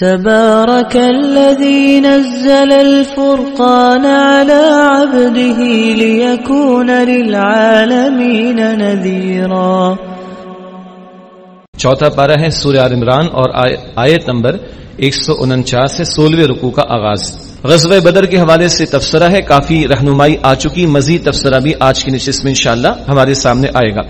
تبارك الذي نزل الفرقان على عبده ليكون للعالمين نذيرا. چوتھا پارہ ہے سورہ آل عمران اور آیت نمبر ایک سو انچاس سے سولہویں رکو کا آغاز۔ غزوہ بدر کے حوالے سے تبصرہ ہے، کافی رہنمائی آ چکی، مزید تبصرہ بھی آج کی نشست میں انشاءاللہ ہمارے سامنے آئے گا۔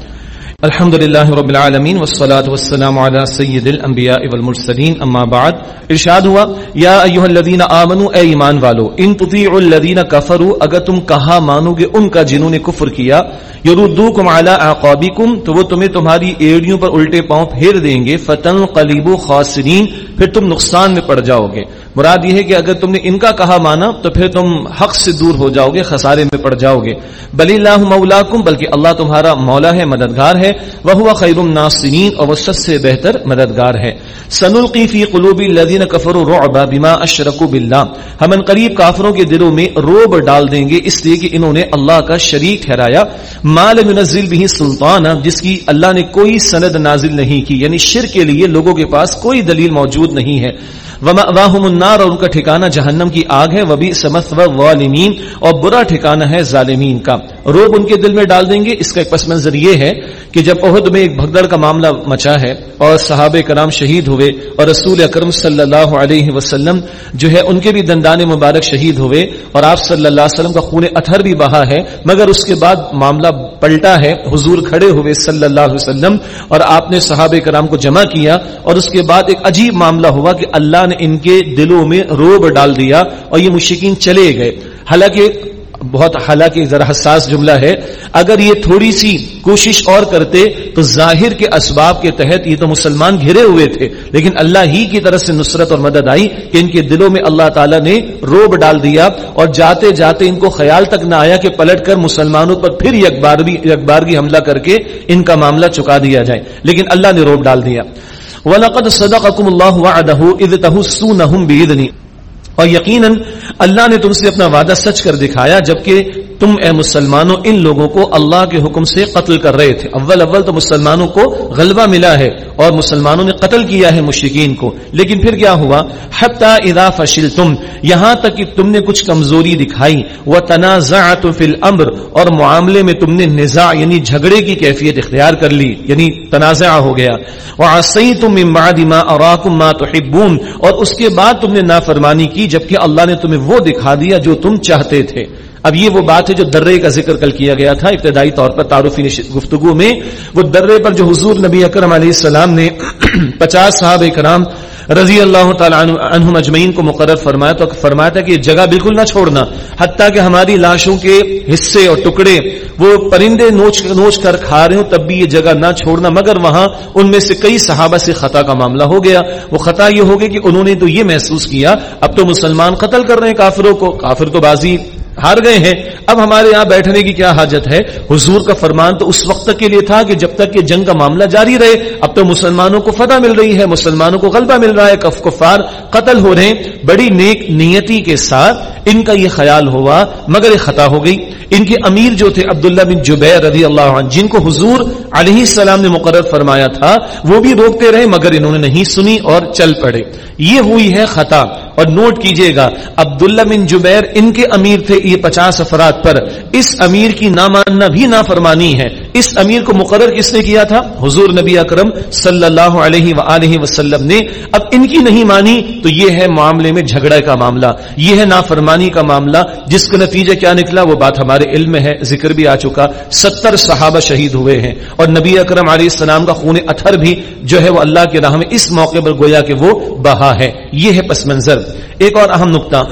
الحمد للہ رب العالمین والصلاة والسلام على سید الانبیاء والمرسلین، اما بعد، ارشاد ہوا، یا ایوہ الذین آمنوا، اے ایمان والو، ان تطیعوا الذین کفروا، اگر تم کہا مانو گے ان کا جنہوں نے کفر کیا، یردوکم علی اعقابکم، تو وہ تمہیں تمہاری ایڑیوں پر الٹے پاؤں پھیر دیں گے فتن قلیبو خاسرین، پھر تم نقصان میں پڑ جاؤ گے۔ مراد یہ ہے کہ اگر تم نے ان کا کہا مانا تو پھر تم حق سے دور ہو جاؤ گے خسارے میں پڑ جاؤ گے بلی اللہ مولاکم، بلکہ اللہ تمہارا مولا ہے، مددگار ہے۔ وہ خیر الناصرین اور وہ سب سے بہتر مددگار ہے۔ سن القیفی قلوبی الذین کفروا رعب بما اشرکوا باللہ۔ ہم ان قریب کافروں کے دلوں میں روب ڈال دیں گے، اس لیے کہ انہوں نے اللہ کا شریک ٹھہرایا۔ مال منزل بھی سلطان جس کی اللہ نے کوئی سند نازل نہیں کی۔ یعنی شر کے لیے لوگوں کے پاس کوئی دلیل موجود نہیں ہے۔ ومأواہم النار اور ان کا ٹھکانہ جہنم کی آگ ہے وبی سمت والمین اور برا ٹھکانہ ہے ظالمین کا۔ روب ان کے دل میں ڈال دیں گے۔ اس کا ایک پس منظر یہ ہے کہ جب عہد میں ایک بھگدڑ کا معاملہ مچا ہے اور صحابہ کرام شہید ہوئے اور رسول اکرم صلی اللہ علیہ وسلم جو ہے ان کے بھی دندان مبارک شہید ہوئے اور آپ صلی اللہ علیہ وسلم کا خون اتھر بھی بہا ہے، مگر اس کے بعد معاملہ پلٹا ہے، حضور کھڑے ہوئے صلی اللہ علیہ وسلم اور آپ نے صحابہ کرام کو جمع کیا اور اس کے بعد ایک عجیب معاملہ ہوا کہ اللہ نے ان کے دلوں میں روب ڈال دیا اور یہ مشکین چلے گئے۔ حالانکہ بہت حالانکہ ذرا حساس جملہ ہے۔ اگر یہ تھوڑی سی کوشش اور کرتے تو ظاہر کے اسباب کے تحت یہ تو مسلمان گھرے ہوئے تھے۔ لیکن اللہ ہی کی طرف سے نصرت اور مدد آئی کہ ان کے دلوں میں اللہ تعالیٰ نے روب ڈال دیا اور جاتے جاتے ان کو خیال تک نہ آیا کہ پلٹ کر مسلمانوں پر پھر یکبار بھی یکبارگی حملہ کر کے ان کا معاملہ چکا دیا جائے۔ لیکن اللہ نے روب ڈال دیا۔ وَلَقَدْ صَدَقَكُمُ اللَّهُ وَعَدَهُ إِذْ تَحُسُّونَهُمْ بِإِذْنِ اور یقیناً اللہ نے تم سے اپنا وعدہ سچ کر دکھایا، جبکہ تم اے مسلمانوں، ان لوگوں کو اللہ کے حکم سے قتل کر رہے تھے۔ اول اول تو مسلمانوں کو غلبہ ملا ہے اور مسلمانوں نے قتل کیا ہے مشرقین کو۔ لیکن پھر کیا ہوا؟ حتی اذا فشلتم، یہاں تک کہ تم نے کچھ کمزوری دکھائی۔ وتنازعتم فی الامر اور معاملے میں تم نے نزاع یعنی جھگڑے کی کیفیت اختیار کر لی یعنی تنازع ہو گیا۔ وعصیتم من بعد ما اراکم ما تحبون، اور اس کے بعد تم نے نافرمانی کی، جبکہ اللہ نے تمہیں وہ دکھا دیا جو تم چاہتے تھے۔ اب یہ وہ بات ہے جو درے کا ذکر کل کیا گیا تھا، ابتدائی طور پر تعارفی گفتگو میں۔ وہ درے پر جو حضور نبی اکرم علیہ السلام نے پچاس صاحب کرام رضی اللہ تعالیٰ عنہ مجمعین کو مقرر فرمایا تو فرمایا تھا کہ یہ جگہ بالکل نہ چھوڑنا، حتیٰ کہ ہماری لاشوں کے حصے اور ٹکڑے وہ پرندے نوچ نوچ کر کھا رہے ہوں، تب بھی یہ جگہ نہ چھوڑنا۔ مگر وہاں ان میں سے کئی صحابہ سے خطا کا معاملہ ہو گیا۔ وہ خطا یہ ہو گیا کہ انہوں نے تو یہ محسوس کیا، اب تو مسلمان قتل کر رہے ہیں کافروں کو۔ کافر تو بازی ہار گئے ہیں۔ اب ہمارے یہاں بیٹھنے کی کیا حاجت ہے؟ حضور کا فرمان تو اس وقت کے لیے تھا کہ جب تک کہ جنگ کا معاملہ جاری رہے، اب تو مسلمانوں کو فتح مل رہی ہے، مسلمانوں کو غلبہ مل رہا ہے کف کفار قتل ہو رہے ہیں۔ بڑی نیک نیتی کے ساتھ ان کا یہ خیال ہوا، مگر یہ خطا ہو گئی۔ ان کے امیر جو تھے، عبداللہ بن جبیر رضی اللہ عنہ، جن کو حضور علیہ السلام نے مقرر فرمایا تھا، وہ بھی روکتے رہے، مگر انہوں نے نہیں سنی اور چل پڑے۔ یہ ہوئی ہے خطا۔ اور نوٹ کیجیے گا، عبداللہ بن جبیر ان کے امیر تھے یہ پچاس افراد پر۔ اس امیر کی نہ ماننا بھی نہ فرمانی ہے۔ اس امیر کو مقرر کس نے کیا تھا؟ حضور نبی اکرم صلی اللہ علیہ وآلہ وسلم نے۔ اب ان کی نہیں مانی تو یہ ہے معاملے میں جھگڑے کا معاملہ۔ یہ ہے نافرمانی کا معاملہ۔ جس کا نتیجہ کیا نکلا وہ بات ہمارے علم میں ہے، ذکر بھی آ چکا۔ ستر صحابہ شہید ہوئے ہیں۔ اور نبی اکرم علیہ السلام کا خون اتھر بھی جو ہے وہ اللہ کے راہ میں اس موقع پر گویا کہ وہ بہا ہے۔ یہ ہے پس منظر۔ ایک اور اہم نقطہ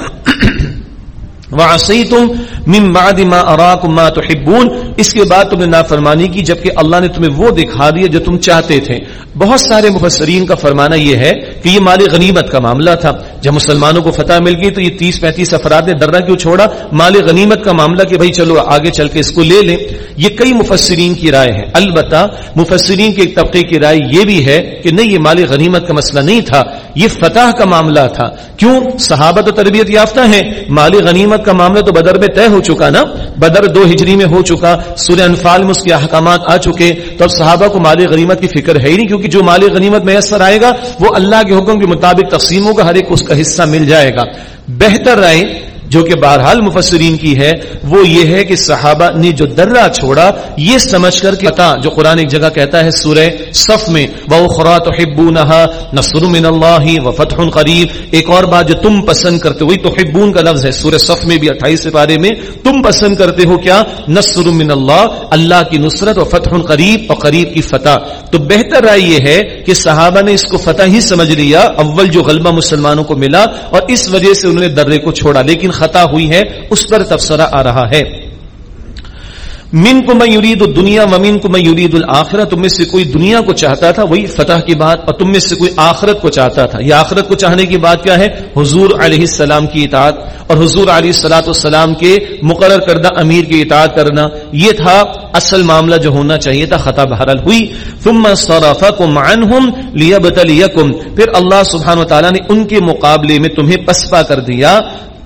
وعصیتم من بعد ما اراکم ما تحبون۔ اس کے بعد تم نے نافرمانی کی، جبکہ اللہ نے تمہیں وہ دکھا دیا جو تم چاہتے تھے۔ بہت سارے مفسرین کا فرمانا یہ ہے کہ یہ مال غنیمت کا معاملہ تھا۔ جب مسلمانوں کو فتح مل گئی تو یہ تیس پینتیس افراد نے ڈرنا کیوں چھوڑا؟ مال غنیمت کا معاملہ کہ بھائی چلو آگے چل کے اس کو لے لیں۔ یہ کئی مفسرین کی رائے ہے۔ البتہ مفسرین کے ایک طبقے کی رائے یہ بھی ہے کہ نہیں، یہ مال غنیمت کا مسئلہ نہیں تھا۔ یہ فتح کا معاملہ تھا۔ کیوں؟ صحابہ تو تربیت یافتہ ہیں۔ مال غنیمت کا معاملہ تو بدر میں طے ہو چکا نا؟ بدر دو ہجری میں ہو چکا، سورہ انفال میں اس کے احکامات آ چکے۔ تو اب صحابہ کو مال غنیمت کی فکر ہے ہی نہیں، کیونکہ جو مال غنیمت میسر آئے گا، وہ اللہ کے حکم کے مطابق تقسیم ہوگا ہر ایک اس کا حصہ مل جائے گا۔ بہتر رائے جو کہ بہرحال مفسرین کی ہے، وہ یہ ہے کہ صحابہ نے جو درہ چھوڑا، یہ سمجھ کر کہ جو قرآن ایک جگہ کہتا ہے سورہ صف میں وہ خرات نصر من اللہ و فتح قریب ایک اور بات جو تم پسند کرتے وہی تو حبون کا لفظ ہے سورہ صف میں بھی اٹھائیس پارے میں۔ تم پسند کرتے ہو کیا؟ نصر من اللہ اللہ کی نصرت و فتح قریب اور قریب کی فتح۔ تو بہتر رائے یہ ہے کہ صحابہ نے اس کو فتح ہی سمجھ لیا، اول جو غلبہ مسلمانوں کو ملا اور اس وجہ سے انہوں نے درے کو چھوڑا۔ لیکن خطا ہوئی ہے، اس پر تبصرہ آ رہا ہے۔ من کو میں یورید دنیا ومین کو میں یورید الآخرہ تم میں سے کوئی دنیا کو چاہتا تھا، وہی فتح کی بات، اور تم میں سے کوئی آخرت کو چاہتا تھا۔ یہ آخرت کو چاہنے کی بات کیا ہے؟ حضور علیہ السلام کی اطاعت، اور حضور علیہ السلاۃ والسلام کے مقرر کردہ امیر کی اطاعت کرنا، یہ تھا اصل معاملہ جو ہونا چاہیے تھا، خطا بہرل ہوئی۔ ثم صرفکم عنہم لیبتلیکم پھر اللہ سبحانہ و تعالی نے ان کے مقابلے میں تمہیں پسپا کر دیا۔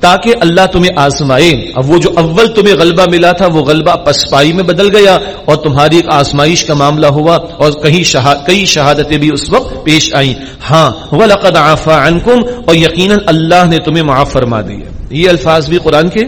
تاکہ اللہ تمہیں آزمائے۔ اب وہ جو اول تمہیں غلبہ ملا تھا، وہ غلبہ پسپائی میں بدل گیا اور تمہاری ایک آزمائش کا معاملہ ہوا اور کئی کئی شہادتیں بھی اس وقت پیش آئیں۔ ہاں وَلَقَدْ عَفَا عَنْكُمْ اور یقیناً اللہ نے تمہیں معاف فرما دی یہ الفاظ بھی قرآن کے۔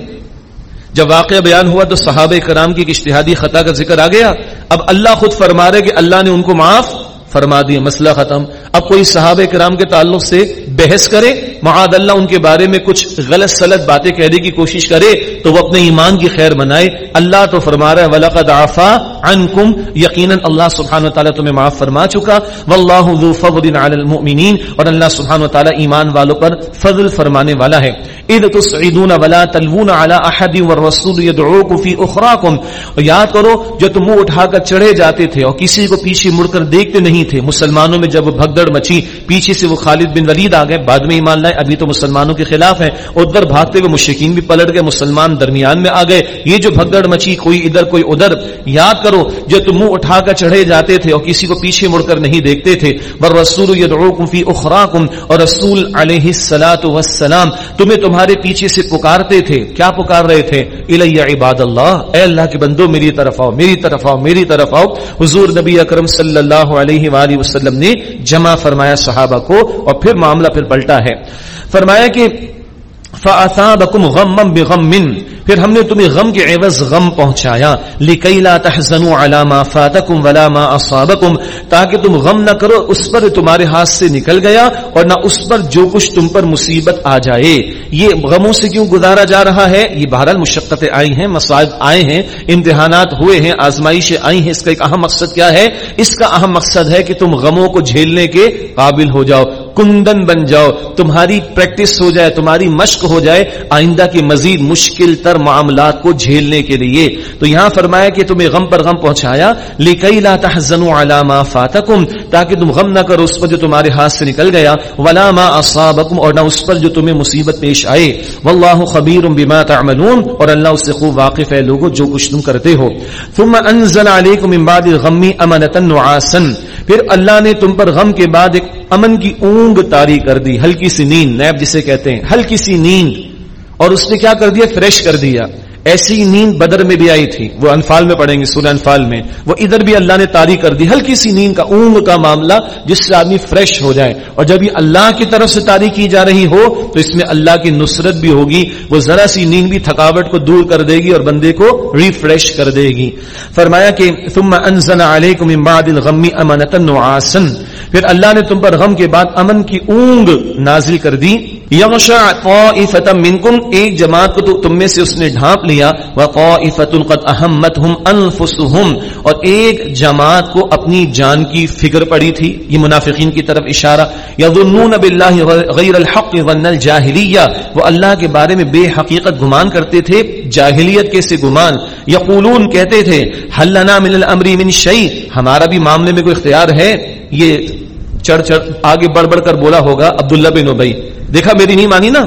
جب واقعہ بیان ہوا تو صحابہ کرام کی اشتہادی خطا کا ذکر آ گیا۔ اب اللہ خود فرما رہے کہ اللہ نے ان کو معاف فرما دیا مسئلہ ختم۔ اب کوئی صحابہ کرام کے تعلق سے بحث کرے معاد اللہ ان کے بارے میں کچھ غلط سلط باتیں کہنے کی کوشش کرے تو وہ اپنے ایمان کی خیر منائے۔ اللہ تو فرما رہا ہے ولاقد آفا عنکم یقیناً اللہ سبحانہ تعالیٰ تمہیں معاف فرما چکا۔ واللہ ذو فضل علی المؤمنین اور اللہ سبحانہ تعالیٰ ایمان والوں پر فضل فرمانے والا ہے۔ اذ تسعدون ولا تلوون على احد والرسول يدعوكم في اخراكم یاد کرو، جو تم منہ اٹھا کر چڑھے جاتے تھے اور کسی کو پیچھے مڑ کر دیکھتے نہیں تھے، مسلمانوں میں جب بھگدڑ مچی، پیچھے سے وہ خالد بن ولید آ گئے۔ بعد میں ایمان لائے۔ ہے ابھی تو مسلمانوں کے خلاف ہیں۔ ادھر بھاگتے ہوئے مشکین بھی پلٹ گئے، مسلمان درمیان میں آ گئے۔ یہ جو بھگدڑ مچی، کوئی ادھر کوئی ادھر، یاد کرو، جو تم منہ اٹھا کر چڑھے جاتے تھے اور کسی کو پیچھے مڑ کر نہیں دیکھتے تھے۔ ور رسول فی اخراکم اور رسول علیہ الصلات والسلام تمہیں تمہارے پیچھے سے پکارتے تھے۔ کیا پکار رہے تھے؟ الی عباد اللہ۔ اے اللہ کے بندو، میری طرف آؤ، میری طرف آؤ، میری طرف آؤ۔ حضور نبی اکرم صلی اللہ علیہ وآلہ وسلم نے جمع فرمایا صحابہ کو اور پھر معاملہ پھر پلٹا ہے۔ فرمایا کہ فَأَثَابَكُمْ غَمًّا بِغَمٍّ، پھر ہم نے تمہیں غم کے عوض غم پہنچایا، لِكَيْ لَا تَحْزَنُوا عَلَى مَا فَاتَكُمْ وَلَا مَا أَصَابَكُمْ، تاکہ تم غم نہ کرو، اس پر تمہارے ہاتھ سے نکل گیا اور نہ اس پر جو کچھ تم پر مصیبت آ جائے۔ یہ غموں سے کیوں گزارا جا رہا ہے؟ یہ بہرحال مشقتیں آئی ہیں مسائب آئے ہیں، امتحانات ہوئے ہیں، آزمائشیں آئی ہیں۔ اس کا ایک اہم مقصد کیا ہے؟ اس کا اہم مقصد ہے کہ تم غموں کو جھیلنے کے قابل ہو جاؤ۔ کندن بن جاؤ، تمہاری پریکٹس ہو جائے، تمہاری مشق ہو جائے، آئندہ کے مزید مشکل تر معاملات کو جھیلنے کے لیے۔ تو یہاں فرمایا کہ تمہیں غم پر غم پہنچایا لیکئی لا تحزنوا على ما فاتکم تاکہ تم غم نہ کرو اس پر جو تمہارے ہاتھ سے نکل گیا، ولا ما اصابکم اور نہ اس پر جو تمہیں مصیبت پیش آئے۔ واللہ خبیر بما تعملون، اور اللہ اس سے خوب واقف ہے لوگوں جو کچھ تم کرتے ہو۔ ثم انزل علیکم من بعد الغم امنتا نعاسا پھر اللہ نے تم پر غم کے بعد ایک امن کی اون اونگ تاری کر دی، ہلکی سی نیند، نیب جسے کہتے ہیں، ہلکی سی نیند، اور اس نے کیا کر دیا؟ فریش کر دیا۔ ایسی نیند بدر میں بھی آئی تھی۔ وہ انفال میں پڑھیں گے، سورہ انفال میں۔ وہ ادھر بھی اللہ نے تاری کر دی۔ ہلکی سی نیند کا اونگ کا معاملہ جس سے آدمی فریش ہو جائے۔ اور جب یہ اللہ کی طرف سے تاری کی جا رہی ہو، تو اس میں اللہ کی نصرت بھی ہوگی۔ وہ ذرا سی نیند بھی تھکاوٹ کو دور کر دے گی اور بندے کو ریفریش کر دے گی۔ فرمایا کہ، ثم انزل علیکم من بعد الغم امنتا نعاسا۔ پھر اللہ نے تم پر غم کے بعد امن کی اونگ نازل کر دی۔ یغشا طائفه منکم، ایک جماعت کو تو تم میں سے اس نے ڈھانپ لیا وطائفه قد اهمتهم انفسهم اور ایک جماعت کو اپنی جان کی فکر پڑی تھی، یہ منافقین کی طرف اشارہ۔ یظنون بالله غیر الحق ظن الجاهلیہ وہ اللہ کے بارے میں بے حقیقت گمان کرتے تھے، جاہلیت کے سے گمان۔ یقولون کہتے تھے حل لنا من الامر من شیء ہمارا بھی معاملے میں کوئی اختیار ہے۔ یہ چڑھ چڑھ، آگے بڑھ بڑھ کر بولا ہوگا عبداللہ بن ابئی دیکھا، میری نہیں مانی نا؟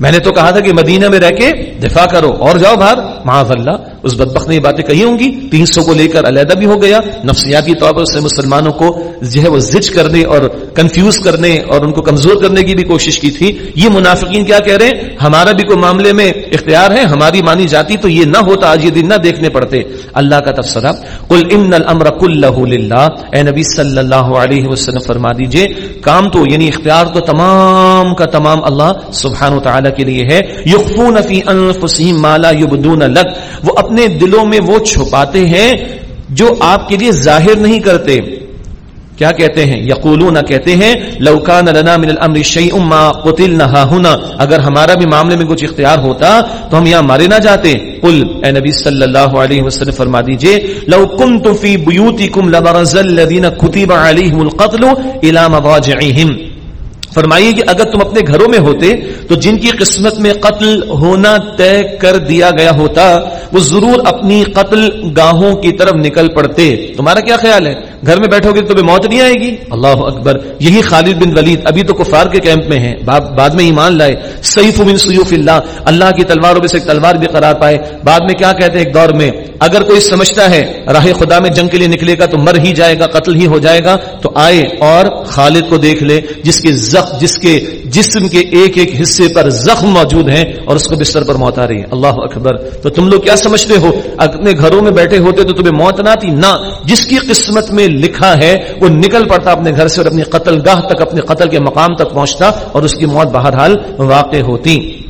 میں نے تو کہا تھا کہ مدینہ میں رہ کے دفاع کرو اور جاؤ باہر۔ معاذ اللہ، اس بدبخت نے یہ باتیں کہی ہوں گی، تین سو کو لے کر علیحدہ بھی ہو گیا۔ نفسیاتی طور پر اس نے مسلمانوں کو جو ہے وہ زج کرنے اور کنفیوز کرنے اور ان کو کمزور کرنے کی بھی کوشش کی تھی۔ یہ منافقین کیا کہہ رہے ہیں؟ ہمارا بھی کوئی معاملے میں اختیار ہے، ہماری مانی جاتی تو یہ نہ ہوتا، آج یہ دن نہ دیکھنے پڑتے۔ اللہ کا تفسرہ کل ان الامر کلہ للہ۔ اے نبی صلی اللہ علیہ وسلم، فرما دیجیے، کام تو یعنی اختیار تو تمام کا تمام اللہ سبحانہ وتعالی کے لیے ہے۔ یخفون فی انفسہم ما لا یبدون لک وہ اپنے دلوں میں وہ چھپاتے ہیں جو آپ کے لیے ظاہر نہیں کرتے۔ کیا کہتے ہیں؟ یقولون، کہتے ہیں لوکان لنا من الامر شیء ما قتلنا هنا اگر ہمارا بھی معاملے میں کچھ اختیار ہوتا تو ہم یہاں مارے نہ جاتے۔ قل، اے نبی صلی اللہ علیہ وسلم، فرما دیجیے، لو كنت في بيوتكم لبرز الذين كتب عليهم القتل الى مضاجعهم فرمائیے کہ اگر تم اپنے گھروں میں ہوتے تو جن کی قسمت میں قتل ہونا طے کر دیا گیا ہوتا وہ ضرور اپنی قتل گاہوں کی طرف نکل پڑتے۔ تمہارا کیا خیال ہے؟ گھر میں بیٹھو گے تو تمہیں موت نہیں آئے گی۔ اللہ اکبر۔ یہی خالد بن ولید ابھی تو کفار کے کیمپ میں ہیں۔ بعد میں ایمان لائے۔ سیف من سیوف اللہ۔ اللہ کی تلواروں میں سے ایک تلوار بھی قرار پائے۔ بعد میں کیا کہتے ہیں ایک دور میں؟ اگر کوئی سمجھتا ہے راہ خدا میں جنگ کے لیے نکلے گا تو مر ہی جائے گا، قتل ہی ہو جائے گا۔ تو آئے اور خالد کو دیکھ لے، جس کے زخم جس کے جسم کے ایک ایک حصے پر زخم موجود ہیں اور اس کو بستر پر موت آ رہی ہے۔ اللہ اکبر۔ تو تم لوگ کیا سمجھتے ہو؟ اپنے گھروں میں بیٹھے ہوتے تو تمہیں موت نہ آتی؟ نہ۔ جس کی قسمت میں لکھا ہے، وہ نکل پڑتا اپنے گھر سے اور اپنی قتل گاہ تک، اپنے قتل کے مقام تک پہنچتا اور اس کی موت بہرحال واقع ہوتی۔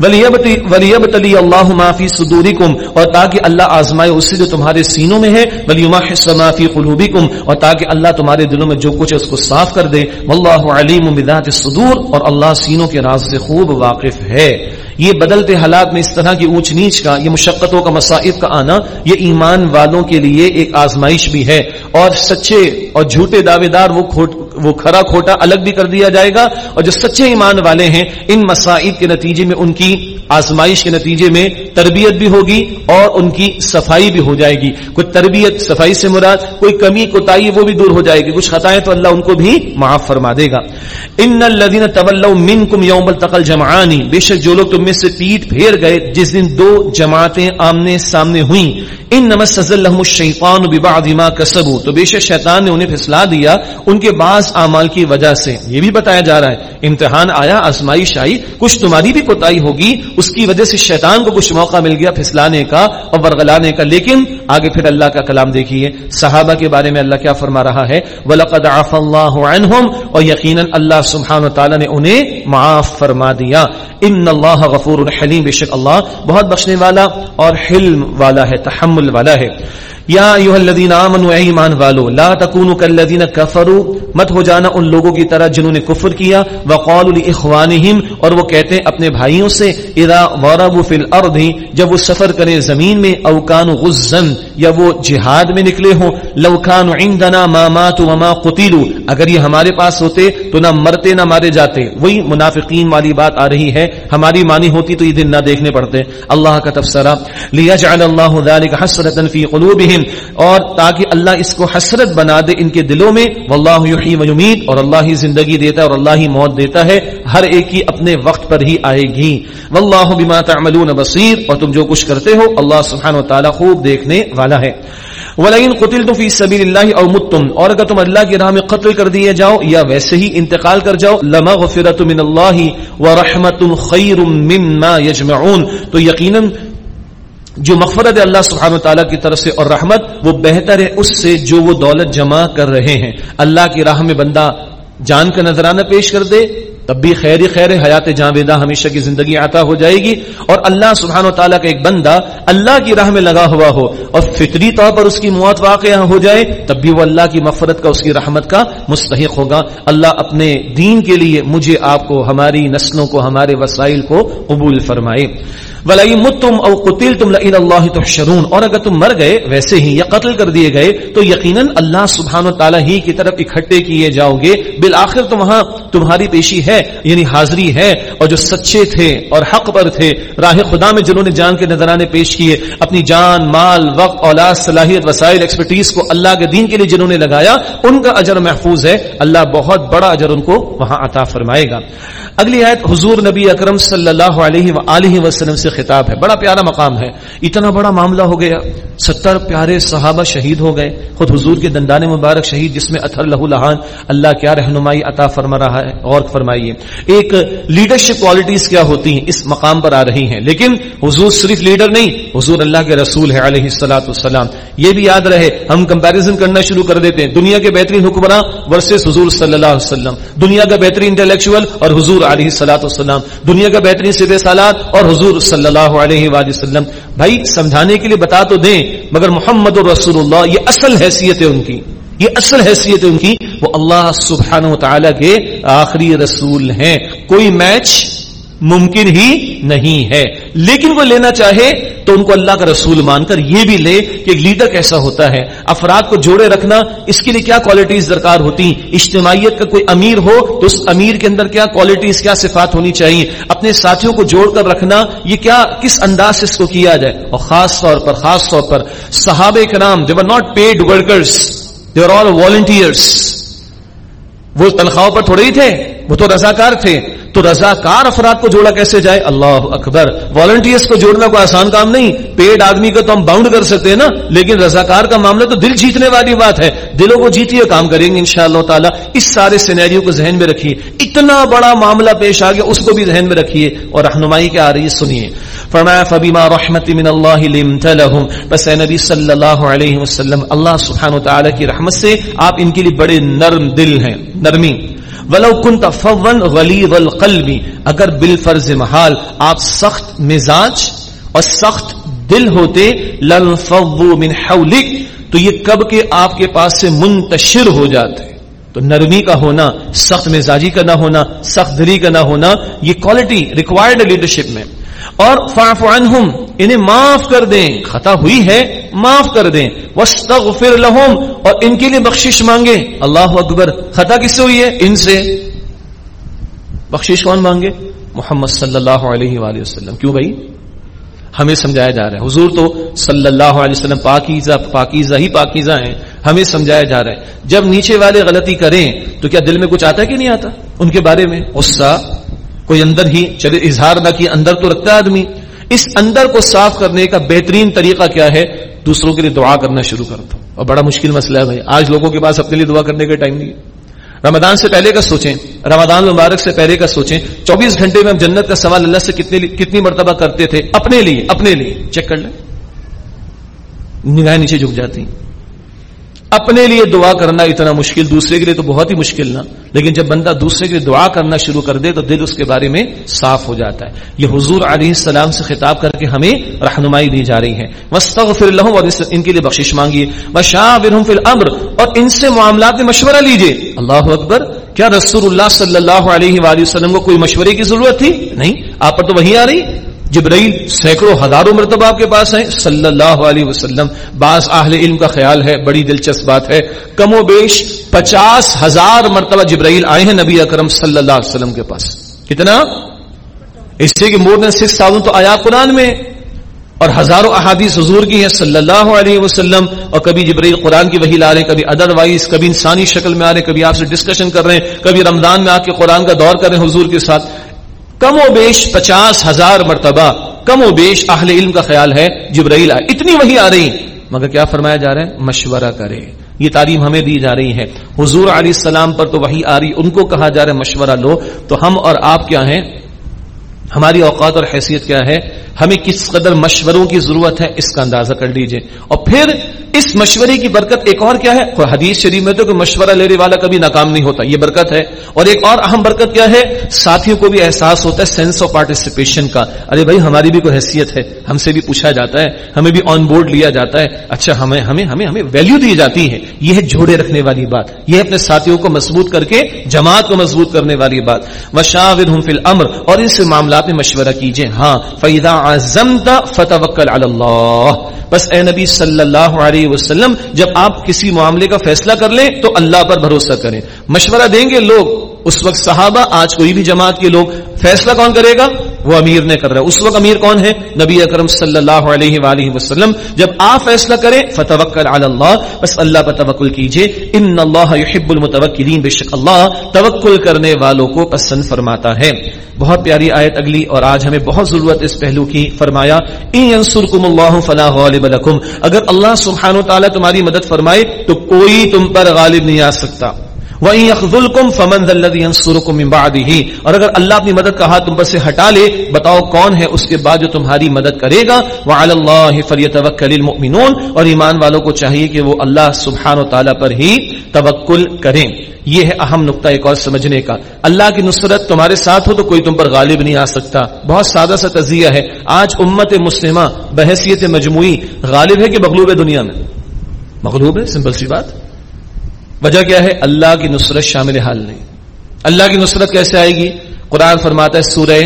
ولیبتلی اللہ معافی صدورکم اور تاکہ اللہ آزمائے اس سے جو تمہارے سینوں میں ہے ولیما معافی فی قلوبکم اور تاکہ اللہ تمہارے دلوں میں جو کچھ ہے اس کو صاف کر دے۔ واللہ علیم بذات الصدور اور اللہ سینوں کے راز سے خوب واقف ہے۔ یہ بدلتے حالات میں اس طرح کی اونچ نیچ کا، یہ مشقتوں کا مصائب کا آنا، یہ ایمان والوں کے لیے ایک آزمائش بھی ہے۔ اور سچے اور جھوٹے دعوے دار وہ کھوٹ، وہ کھرا کھوٹا الگ بھی کر دیا جائے گا۔ اور جو سچے ایمان والے ہیں، ان مسائب کے نتیجے میں، ان کی آزمائش کے نتیجے میں تربیت بھی ہوگی اور ان کی صفائی بھی ہو جائے گی۔ کوئی تربیت، صفائی سے مراد، کوئی کمی کوتا وہ بھی دور ہو جائے گی۔ کچھ خطائیں تو اللہ ان کو بھی معاف فرما دے گا۔ ان الذين تولوا منكم يوم التقى الجمعان، بے شک جو لوگ تم میں سے پیٹ پھیر گئے، جس دن دو جماعتیں آمنے سامنے ہوئیں ان نمسلحم الشیطان ببعض ما کسبوا۔ تو بے شک شیطان نے انہیں پھسلا دیا ان کے بعض اعمال کی وجہ سے۔ یہ بھی بتایا جا رہا ہے۔ امتحان آیا آزمائش آئی کچھ تمہاری بھی کوتاہی ہوگی، اس کی وجہ سے شیطان کو کچھ موقع مل گیا پھسلانے کا اور ورغلانے کا۔ لیکن آگے پھر اللہ اللہ کا کلام دیکھیے صحابہ کے بارے میں اللہ کیا فرما رہا ہے، وَلَقَدْ عَفَ اللَّهُ عَنْهُمْ، اور یقیناً اللہ سبحانہ وتعالی نے انہیں معاف فرما دیا۔ ان اللہ غفور الحلیم بے شک اللہ بہت بخشنے والا اور حلم والا ہے، تحمل والا ہے۔ یا ایوہ الذین آمنوا، اے ایمان والو، لا تکونوا کالذین کفروا، مت ہو جانا ان لوگوں کی طرح جنہوں نے کفر کیا، وقالوا لاخوانہم اور وہ کہتے ہیں اپنے بھائیوں سے، اذا ضربوا فی الارض، جب وہ سفر کریں زمین میں، او کانوا غزا یا وہ جہاد میں نکلے ہوں۔ لو کانوا عندنا ما ماتوا وما قتلوا۔ اگر یہ ہمارے پاس ہوتے تو نہ مرتے نہ مارے جاتے۔ وہی منافقین والی بات آ رہی ہے۔ ہماری مانی ہوتی تو یہ دن نہ دیکھنے پڑتے۔ اللہ کا تفسرہ لیجعل اللہ ذلك حسرة فی قلوبہم۔ اور تاکہ اللہ اس کو حسرت بنا دے ان کے دلوں میں۔ واللہ یحیی و یمیت۔ اور اللہ ہی زندگی دیتا ہے اور اللہ ہی موت دیتا ہے۔ ہر ایک کی اپنے وقت پر ہی آئے گی۔ واللہ بما تعملون بصیر۔ اور تم جو کچھ کرتے ہو، اللہ سبحانہ و تعالی خوب دیکھنے والا ہے۔ ولئن قتلتم فی سبیل اللہ او متم اور اگر تم اللہ کی راہ میں قتل کر دیے جاؤ، یا ویسے ہی انتقال کر جاؤ لمغفرۃ من اللہ ورحمت خیر مما یجمعون تو یقینا جو مغفرت ہے اللہ سبحانہ و تعالیٰ کی طرف سے اور رحمت، وہ بہتر ہے اس سے جو وہ دولت جمع کر رہے ہیں۔ اللہ کی راہ میں بندہ جان کا نظرانہ پیش کر دے تب بھی خیر خیر حیات جاویدہ ہمیشہ کی زندگی عطا ہو جائے گی۔ اور اللہ سبحان و تعالیٰ کا ایک بندہ اللہ کی راہ میں لگا ہوا ہو اور فطری طور پر اس کی موت واقع ہو جائے، تب بھی وہ اللہ کی مفرت کا، اس کی رحمت کا مستحق ہوگا۔ اللہ اپنے دین کے لیے مجھے آپ کو، ہماری نسلوں کو، ہمارے وسائل کو قبول فرمائے۔ ولائی متم او قتل تم اللہ تحشرون۔ اور اگر تم مر گئے ویسے ہی یا قتل کر دیے گئے، تو یقیناً اللہ سبحان و تعالیٰ ہی کی طرف اکٹھے کیے جاؤ گے۔ بالآخر تو وہاں تمہاری پیشی ہے ہے یعنی حاضری ہے، اور جو سچے تھے اور حق پر تھے، راہ خدا میں جنہوں نے جان کے نظرانے پیش کیے، اپنی جان، مال، وقت، اولاد، صلاحیت، وسائل ایکسپرٹیز کو اللہ کے دین کے لیے جنہوں نے لگایا، ان کا اجر محفوظ ہے۔ اللہ بہت بڑا اجر ان کو وہاں عطا فرمائے گا۔ اگلی آیت حضور نبی اکرم صلی اللہ علیہ وآلہ وسلم سے خطاب ہے۔ بڑا پیارا مقام ہے۔ اتنا بڑا معاملہ ہو گیا۔ ستر پیارے صحابہ شہید ہو گئے۔ خود حضور کے دندان مبارک شہید جس میں اتھر لہو لہان۔ اللہ کیا رہنمائی عطا فرما رہا ہے۔ اور فرمائیے۔ ایک لیڈرشپ کوالٹیز کیا ہوتی ہیں؟ اس مقام پر آ رہی ہیں۔ لیکن حضور صرف لیڈر نہیں، حضور اللہ کے رسول ہے علیہ السلاۃ السلام یہ بھی یاد رہے، ہم کمپیرزن کرنا شروع کر دیتے ہیں۔ دنیا کے بہترین حکمراں ورسز حضور صلی اللہ علیہ وسلم۔ دنیا کا بہترین انٹلیکچوئل اور حضور علیہ السلاۃ السلام دنیا کا بہترین سب سالات اور حضور صلی صلی اللہ علیہ وآلہ وسلم، بھائی سمجھانے کے لیے بتا تو دیں، مگر محمد الرسول اللہ یہ اصل حیثیت ہے ان کی، یہ اصل حیثیت ان کی، وہ اللہ سبحانہ و تعالی کے آخری رسول ہیں، کوئی میچ ممکن ہی نہیں ہے، لیکن وہ لینا چاہے تو ان کو اللہ کا رسول مان کر یہ بھی لے کہ ایک لیڈر کیسا ہوتا ہے۔ افراد کو جوڑے رکھنا، اس کے لیے کیا کوالٹیز درکار ہوتی؟ اجتماعیت کا کوئی امیر ہو تو اس امیر کے اندر کیا کوالٹیز کیا صفات ہونی چاہیے؟ اپنے ساتھیوں کو جوڑ کر رکھنا، یہ کیا، کس انداز سے اس کو کیا جائے؟ اور خاص طور پر، خاص طور پر صحابہ کرام they were not paid workers they were all volunteers وہ تنخواہوں پر تھوڑے ہی تھے؟ وہ تو رضاکار تھے۔ تو رضاکار افراد کو جوڑا کیسے جائے؟ اللہ اکبر۔ والنٹیئرس کو جوڑنا کوئی آسان کام نہیں۔ پیڈ آدمی کو تو ہم باؤنڈ کر سکتے ہیں نا۔ لیکن رضاکار کا معاملہ تو دل جیتنے والی بات ہے۔ دلوں کو جیتی کام کریں گے انشاءاللہ تعالی۔ اس سارے سینیریو کو ذہن میں رکھیے۔ اتنا بڑا معاملہ پیش آ گیا اس کو بھی ذہن میں رکھیے۔ اور رہنمائی کیا آ رہی ہے، سنیے۔ فرمایا، فبما رحمت من اللہ لمت لهم۔ بس اے نبی صلی اللہ علیہ وسلم، اللہ سبحانہ و تعالی کی رحمت سے آپ ان کے لیے بڑے نرم دل ہیں، نرمی۔ ولو كنت فون غليظ القلب، اگر بالفرض محال آپ سخت مزاج اور سخت دل ہوتے لنفضوا من حولك تو یہ کب کے آپ کے پاس سے منتشر ہو جاتے؟ تو نرمی کا ہونا، سخت مزاجی کا نہ ہونا، سخت دلی کا نہ ہونا، یہ کوالٹی ریکوائرڈ لیڈرشپ میں۔ اور فاف عنہم، انہیں معاف کر دیں۔ خطا ہوئی ہے، معاف کر دیں۔ واستغفر لهم، اور ان کے لیے بخشش مانگے۔ اللہ اکبر۔ خطا کس سے ہوئی ہے؟ ان سے۔ بخشش کون مانگے؟ محمد صلی اللہ علیہ وآلہ وسلم۔ کیوں بھائی؟ ہمیں سمجھایا جا رہا ہے۔ حضور تو صلی اللہ علیہ وسلم پاکیزہ پاکیزہ ہی پاکیزہ ہیں۔ ہمیں سمجھایا جا رہا ہے۔ جب نیچے والے غلطی کریں، تو کیا دل میں کچھ آتا ہے کہ نہیں آتا؟ ان کے بارے میں۔ غصہ کوئی اندر ہی چلے، اظہار نہ کیا اندر تو رکھتا ہے آدمی۔ اس اندر کو صاف کرنے کا بہترین طریقہ کیا ہے؟ دوسروں کے لیے دعا کرنا شروع کر دو اور بڑا مشکل مسئلہ ہے بھائی۔ آج لوگوں کے پاس اپنے لیے دعا کرنے کا ٹائم نہیں ہے۔ رمضان سے پہلے کا سوچیں۔ رمضان مبارک سے پہلے کا سوچیں۔ چوبیس گھنٹے میں ہم جنت کا سوال اللہ سے کتنے کتنی مرتبہ کرتے تھے؟ اپنے لیے اپنے لیے۔ چیک کر لیں۔ نگاہیں نیچے جھک جاتی اپنے لیے دعا کرنا اتنا مشکل، دوسرے کے لیے تو بہت ہی مشکل نہ لیکن جب بندہ دوسرے کے لیے دعا کرنا شروع کر دے تو دل اس کے بارے میں صاف ہو جاتا ہے۔ یہ حضور علیہ السلام سے خطاب کر کے ہمیں رہنمائی دی جا رہی ہے۔ وسطر لہم اور ان کے لیے بخشش مانگیے۔ وشاورہم فی الامر اور ان سے معاملات میں مشورہ لیجیے اللہ اکبر، کیا رسول اللہ صلی اللہ علیہ وآلہ وسلم کو کوئی مشورے کی ضرورت تھی؟ نہیں۔ آپ پر تو وہی آ رہی۔ جبرائیل سینکڑوں ہزاروں مرتبہ آپ کے پاس ہیں۔ صلی اللہ علیہ وسلم، بعض اہل علم کا خیال ہے، بڑی دلچسپ بات ہے۔ کم و بیش پچاس ہزار مرتبہ جبرائیل آئے ہیں نبی اکرم صلی اللہ علیہ وسلم کے پاس۔ کتنا؟ اس سے کہ مور دین سکس تھاؤزینڈ تو آیا قرآن میں اور ہزاروں احادیث حضور کی ہیں۔ صلی اللہ علیہ وسلم، اور کبھی جبرائیل قرآن کی وہی لا رہے ہیں کبھی ادر وائز کبھی انسانی شکل میں آ رہے ہیں کبھی آپ سے ڈسکشن کر رہے ہیں، کبھی رمضان میں آ کے قرآن کا دور کر رہے ہیں حضور کے ساتھ۔ کم و بیش پچاس ہزار مرتبہ کم و بیش اہل علم کا خیال ہے، جبرائیل آئے۔ اتنی وہی آ رہی۔ مگر کیا فرمایا جا رہا ہے؟ مشورہ کرے۔ یہ تعلیم ہمیں دی جا رہی ہے۔ حضور علیہ السلام پر تو وہی آ رہی، ان کو کہا جا رہا ہے مشورہ لو۔ تو ہم اور آپ کیا ہیں؟ ہماری اوقات اور حیثیت کیا ہے؟ ہمیں کس قدر مشوروں کی ضرورت ہے؟ اس کا اندازہ کر لیجیے۔ اور پھر اس مشورے کی برکت ایک اور کیا ہے؟ حدیث شریف میں تو کہ مشورہ لینے والا کبھی ناکام نہیں ہوتا، یہ برکت ہے۔ اور ایک اور اہم برکت کیا ہے؟ ساتھیوں کو بھی احساس ہوتا ہے سینس آف پارٹیسپیشن کا۔ ارے بھائی، ہماری بھی کوئی حیثیت ہے، ہم سے بھی پوچھا جاتا ہے، ہمیں بھی آن بورڈ لیا جاتا ہے۔ اچھا ہمیں ہمیں ہمیں ہمیں ویلو دی جاتی ہے۔ یہ ہے جوڑے رکھنے والی بات۔ یہ اپنے ساتھیوں کو مضبوط کر کے، جماعت کو مضبوط کرنے والی بات۔ وشاور فی الامر اور ان سے معاملات میں مشورہ کیجیے ہاں فیدا عزمت فتوکل اللہ بس اے نبی صلی اللہ علیہ وسلم، جب آپ کسی معاملے کا فیصلہ کر لیں تو اللہ پر بھروسہ کریں۔ مشورہ دیں گے لوگ۔ اس وقت صحابہ، آج کوئی بھی جماعت کے لوگ، فیصلہ کون کرے گا؟ وہ امیر نے کر رہا ہے۔ اس وقت امیر کون ہے؟ نبی اکرم صلی اللہ علیہ وآلہ وسلم۔ جب آپ فیصلہ کریں، فتوکل علی اللہ، بس اللہ پر توکل کیجیے۔ ان اللہ یحب المتوکلین، بے شک اللہ توکل کرنے والوں کو پسند فرماتا ہے۔ بہت پیاری آیت اگلی، اور آج ہمیں بہت ضرورت اس پہلو کی فرمایا۔ ان ینصرکم اللہ فلا غالب لکم۔ اگر اللہ سبحانہ وتعالی تمہاری مدد فرمائے، تو کوئی تم پر غالب نہیں آ سکتا۔ وَإِن يَخْذُلْكُمْ فَمَنْ ذَا اور اگر اللہ اپنی مدد کا ہاتھ تم پر سے ہٹا لے، بتاؤ کون ہے اس کے بعد جو تمہاری مدد کرے گا؟ وَعَلَى اللَّهِ فَلْيَتَوَكَّلِ الْمُؤْمِنُونَ اور ایمان والوں کو چاہیے کہ وہ اللہ سبحانہ و تعالی پر ہی توکل کریں۔ یہ ہے اہم نقطہ ایک اور سمجھنے کا۔ اللہ کی نصرت تمہارے ساتھ ہو تو کوئی تم پر غالب نہیں آ سکتا۔ بہت سادہ سا تجزیہ ہے۔ آج امت مسلمہ، بحثیت مجموعی، غالب ہے کہ مغلوب ہے دنیا میں؟ مغلوب ہے، سمپل سی بات۔ وجہ کیا ہے؟ اللہ کی نصرت شامل حال نہیں۔ اللہ کی نصرت کیسے آئے گی؟ قرآن فرماتا ہے سورہ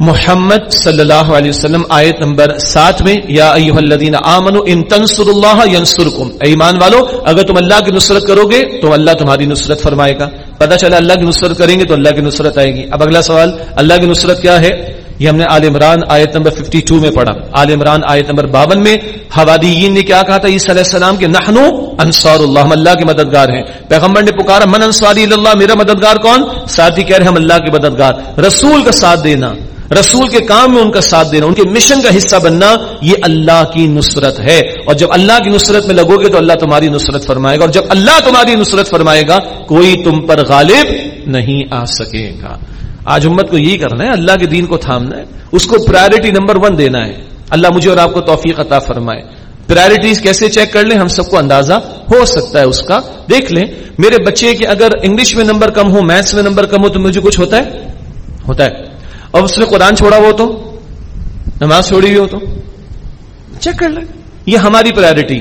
محمد صلی اللہ علیہ وسلم، آیت نمبر سات میں، یا ایوہ الذین آمنوا ان تنصر اللہ ینصرکم۔ ایمان والو، اگر تم اللہ کی نصرت کرو گے، تو اللہ تمہاری نصرت فرمائے گا۔ پتہ چلا، اللہ کی نصرت کریں گے تو اللہ کی نصرت آئے گی۔ اب اگلا سوال، اللہ کی نصرت کیا ہے؟ یہ ہم نے عال عمران آیت نمبر 52 میں پڑھا۔ عال عمران آیت نمبر 52 میں حوادیین نے کیا کہا تھا؟ عیسی علیہ السلام کے نحنو انصار اللہ ہم اللہ کے مددگار ہیں۔ پیغمبر نے پکارا، من انصاری اللہ میرا مددگار کون؟ ساتھی کہہ رہے ہم اللہ کے مددگار۔ رسول کا ساتھ دینا، رسول کے کام میں ان کا ساتھ دینا، ان کے مشن کا حصہ بننا، یہ اللہ کی نصرت ہے۔ اور جب اللہ کی نصرت میں لگو گے تو اللہ تمہاری نصرت فرمائے گا۔ اور جب اللہ تمہاری نصرت فرمائے گا، کوئی تم پر غالب نہیں آ سکے گا۔ آج امت کو یہی کرنا ہے، اللہ کے دین کو تھامنا ہے، اس کو پرائرٹی نمبر ون دینا ہے۔ اللہ مجھے اور آپ کو توفیق عطا فرمائے۔ پرائرٹیز کیسے چیک کر لیں، ہم سب کو اندازہ ہو سکتا ہے اس کا۔ دیکھ لیں، میرے بچے کے اگر انگلش میں نمبر کم ہو، میتھس میں نمبر کم ہو، تو مجھے کچھ ہوتا ہے؟ ہوتا ہے۔ اور اس نے قرآن چھوڑا ہو تو؟ نماز چھوڑی ہوئی ہو تو؟ چیک کر لیں۔ یہ ہماری پرائرٹی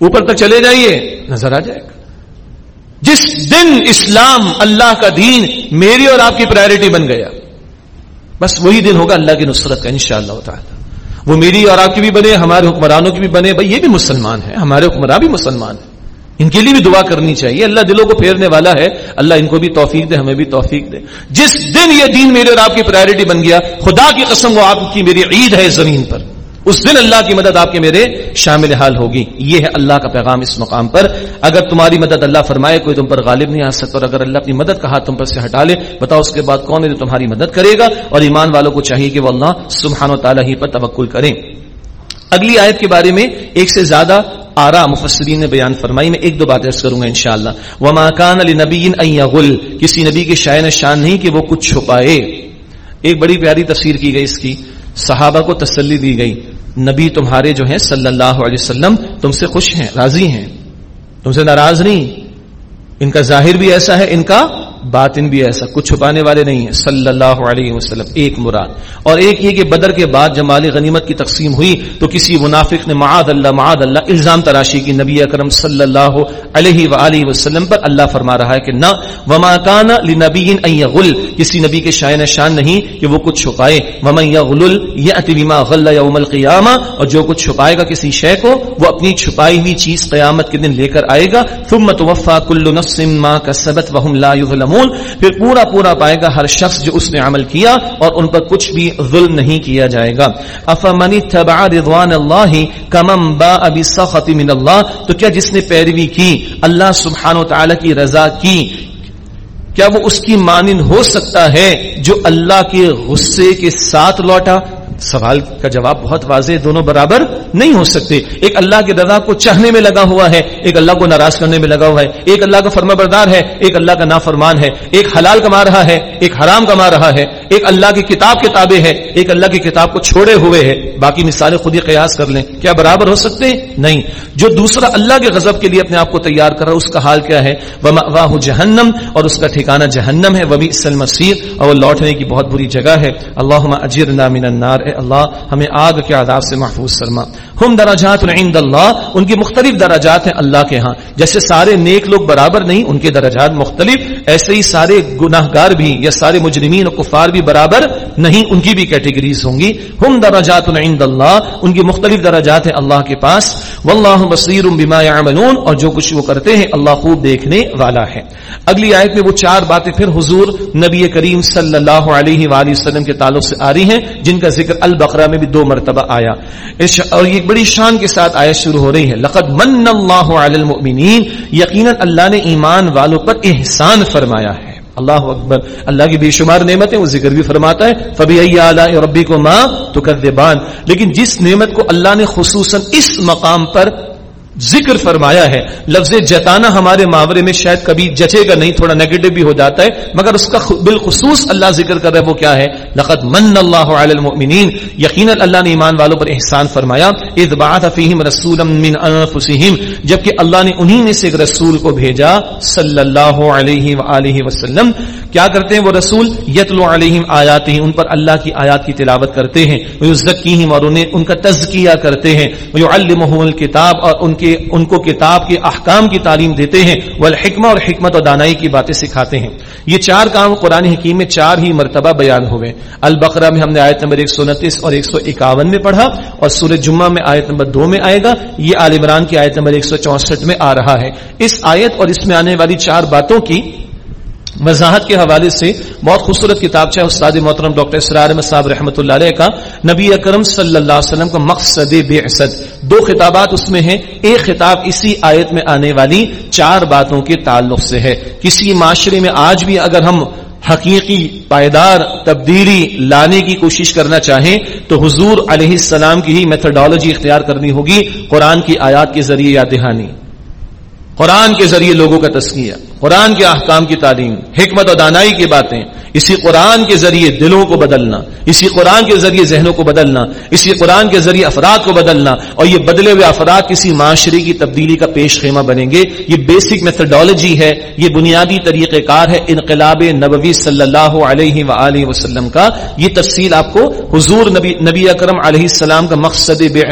اوپر تک چلے جائیے، نظر آ جائے گا۔ جس دن اسلام اللہ کا دین میری اور آپ کی پرائرٹی بن گیا، بس وہی دن ہوگا اللہ کی نصرت کا انشاءاللہ شاء اللہ وہ میری اور آپ کی بھی بنے، ہمارے حکمرانوں کی بھی بنے، بھائی یہ بھی مسلمان ہے ہمارے حکمران بھی مسلمان ہیں۔ ان کے لیے بھی دعا کرنی چاہیے، اللہ دلوں کو پھیرنے والا ہے، اللہ ان کو بھی توفیق دے، ہمیں بھی توفیق دے۔ جس دن یہ دین میرے اور آپ کی پرائرٹی بن گیا، خدا کی قسم وہ آپ کی میری عید ہے زمین پر۔ اس دن اللہ کی مدد آپ کے میرے شامل حال ہوگی۔ یہ ہے اللہ کا پیغام اس مقام پر۔ اگر تمہاری مدد اللہ فرمائے، کوئی تم پر غالب نہیں آ سکتا، اور اگر اللہ اپنی مدد کا ہاتھ تم پر سے ہٹا لے، بتاؤ اس کے بعد کون ہے جو تمہاری مدد کرے گا؟ اور ایمان والوں کو چاہیے کہ وہ اللہ سبحانہ و تعالیٰ ہی پر توکل کریں۔ اگلی آیت کے بارے میں ایک سے زیادہ آرا مفسرین نے بیان فرمائی۔ میں ایک دو بات عرض کروں گا انشاءاللہ۔ وما کان لنبی ان یغل کسی نبی کے شاعن شان نہیں کہ وہ کچھ چھپائے۔ ایک بڑی پیاری تفسیر کی گئی اس کی۔ صحابہ کو تسلی دی گئی۔ نبی تمہارے جو ہیں صلی اللہ علیہ وسلم تم سے خوش ہیں، راضی ہیں۔ تم سے ناراض نہیں۔ ان کا ظاہر بھی ایسا ہے، ان کا باطن بھی ایسا، کچھ چھپانے والے نہیں ہیں۔ صلی اللہ علیہ وسلم، ایک مراد۔ اور ایک یہ کہ بدر کے بعد جب مال غنیمت کی تقسیم ہوئی، تو کسی منافق نے معاد اللہ معاد اللہ الزام تراشی کی۔ نبی اکرم صلی اللہ علیہ وآلہ وسلم پر اللہ فرما رہا ہے کہ نہ، وما کان لنبی ان یغل۔ کسی نبی کے شائن شان نہیں کہ وہ کچھ چھپائے۔ ومن یغل یأتی بما غل یوم القیامہ۔ اور جو کچھ چھپائے گا کسی شے کو، وہ اپنی چھپائی ہوئی چیز قیامت کے دن لے کر آئے گا۔ ثم توفى كل نفس ما كسبت وهم لا يظلمون معمول، پھر پورا پورا پائے گا ہر شخص جو اس نے عمل کیا اور ان پر کچھ بھی ظلم نہیں کیا جائے گا۔ افمن تبع رضوان اللہ کمم با ابی سخط من اللہ، تو کیا جس نے پیروی کی، اللہ سبحانہ و تعالی کی رضا کی، کیا وہ اس کی مانند ہو سکتا ہے جو اللہ کے غصے کے ساتھ لوٹا؟ سوال کا جواب بہت واضح دونوں برابر نہیں ہو سکتے۔ ایک اللہ کی رضا کو چاہنے میں لگا ہوا ہے، ایک اللہ کو ناراض کرنے میں لگا ہوا ہے۔ ایک اللہ کا فرما بردار ہے، ایک اللہ کا نافرمان ہے۔ ایک حلال کما رہا ہے، ایک حرام کما رہا ہے۔ ایک اللہ کی کتاب کتابیں ہے، ایک اللہ کی کتاب کو چھوڑے ہوئے ہے۔ باقی مثالیں خود ہی قیاس کر لیں۔ کیا برابر ہو سکتے؟ نہیں۔ جو دوسرا اللہ کے غضب کے لیے اپنے آپ کو تیار کر رہا ہے، اس کا حال کیا ہے؟ واہ جہنم اور اس کا ٹھکانہ جہنم ہے۔ وبی اسل مسیر اور وہ لوٹنے کی بہت بری جگہ ہے۔ اللہ اجر من النار۔ اے اللہ ہمیں آگ کے عذاب سے محفوظ فرما۔ ہم دراجات عند اللہ، ان کی مختلف دراجات ہیں اللہ کے ہاں۔ جیسے سارے نیک لوگ برابر نہیں، ان کے درجات مختلف۔ ایسے ہی سارے گناہ گار بھی یا سارے مجرمین و کفار بھی برابر نہیں، ان کی بھی کیٹیگریز ہوں گی۔ ہم دراجات عند اللہ، ان کی مختلف درجات ہیں اللہ کے پاس۔ واللہ بصیر بما يعملون اور جو کچھ وہ کرتے ہیں، اللہ خوب دیکھنے والا ہے۔ اگلی آیت میں وہ چار باتیں پھر حضور نبی کریم صلی اللہ علیہ وآلہ وسلم کے تعلق سے آ رہی ہیں، جن کا ذکر البقرہ میں بھی دو مرتبہ آیا۔ اور یہ بڑی شان کے ساتھ آیا شروع ہو رہی ہے۔ لقد من اللہ علی المؤمنین یقینا اللہ نے ایمان والوں پر احسان فرمایا ہے۔ اللہ اکبر۔ اللہ کی بے شمار نعمتیں وہ ذکر بھی فرماتا ہے۔ فبی ربی کو ماں تو لیکن جس نعمت کو اللہ نے خصوصاً اس مقام پر ذکر فرمایا ہے۔ لفظ جتانا ہمارے محاورے میں شاید کبھی جچے گا نہیں، تھوڑا نیگیٹو بھی ہو جاتا ہے، مگر اس کا بالخصوص اللہ ذکر کر رہا ہے وہ کیا ہے؟ لقد من اللہ علی المؤمنین یقینا اللہ نے ایمان والوں پر احسان فرمایا۔ اذ بعث فیہم رسولا من انفسہم جبکہ اللہ نے انہی میں سے ایک رسول کو بھیجا صلی اللہ علیہ وآلہ وسلم۔ کیا کرتے ہیں وہ رسول؟ یتلو علیہم آیاتی ان پر اللہ کی آیات کی تلاوت کرتے ہیں۔ ویزکیہم اور انہیں ان کا تزکیہ کرتے ہیں۔ ویعلمہم الکتاب اور ان کے ان کو کتاب کے احکام کی تعلیم دیتے ہیں، والحکمہ اور حکمت اور دانائی کی باتیں سکھاتے ہیں۔ یہ چار کام قرآن حکیم میں چار ہی مرتبہ بیان ہوئے البقرہ میں ہم نے آیت نمبر ایک سو انتیس اور ایک سو اکاون میں پڑھا اور سورہ جمعہ میں آیت نمبر دو میں آئے گا۔ یہ عال عمران کی آیت نمبر ایک سو چونسٹھ میں آ رہا ہے۔ اس آیت اور اس میں آنے والی چار باتوں کی وضاحت کے حوالے سے بہت خوبصورت کتاب چاہے استاد محترم ڈاکٹر اسرار احمد صاحب رحمۃ اللہ علیہ کا نبی اکرم صلی اللہ علیہ وسلم کا مقصد بے دو خطابات اس میں ہیں۔ ایک خطاب اسی آیت میں آنے والی چار باتوں کے تعلق سے ہے۔ کسی معاشرے میں آج بھی اگر ہم حقیقی پائیدار تبدیلی لانے کی کوشش کرنا چاہیں تو حضور علیہ السلام کی ہی میتھڈالوجی اختیار کرنی ہوگی۔ قرآن کی آیات کے ذریعے یا دہانی۔ قرآن کے ذریعے لوگوں کا تسکیہ قرآن کے احکام کی تعلیم، حکمت و دانائی کی باتیں، اسی قرآن کے ذریعے دلوں کو بدلنا، اسی قرآن کے ذریعے ذہنوں کو بدلنا، اسی قرآن کے ذریعے افراد کو بدلنا، اور یہ بدلے ہوئے افراد کسی معاشرے کی تبدیلی کا پیش خیمہ بنیں گے۔ یہ بیسک میتھڈالوجی ہے، یہ بنیادی طریقہ کار ہے انقلاب نبوی صلی اللہ علیہ و وسلم کا۔ یہ تفصیل آپ کو حضور نبی نبی اکرم علیہ السلام کا مقصد بے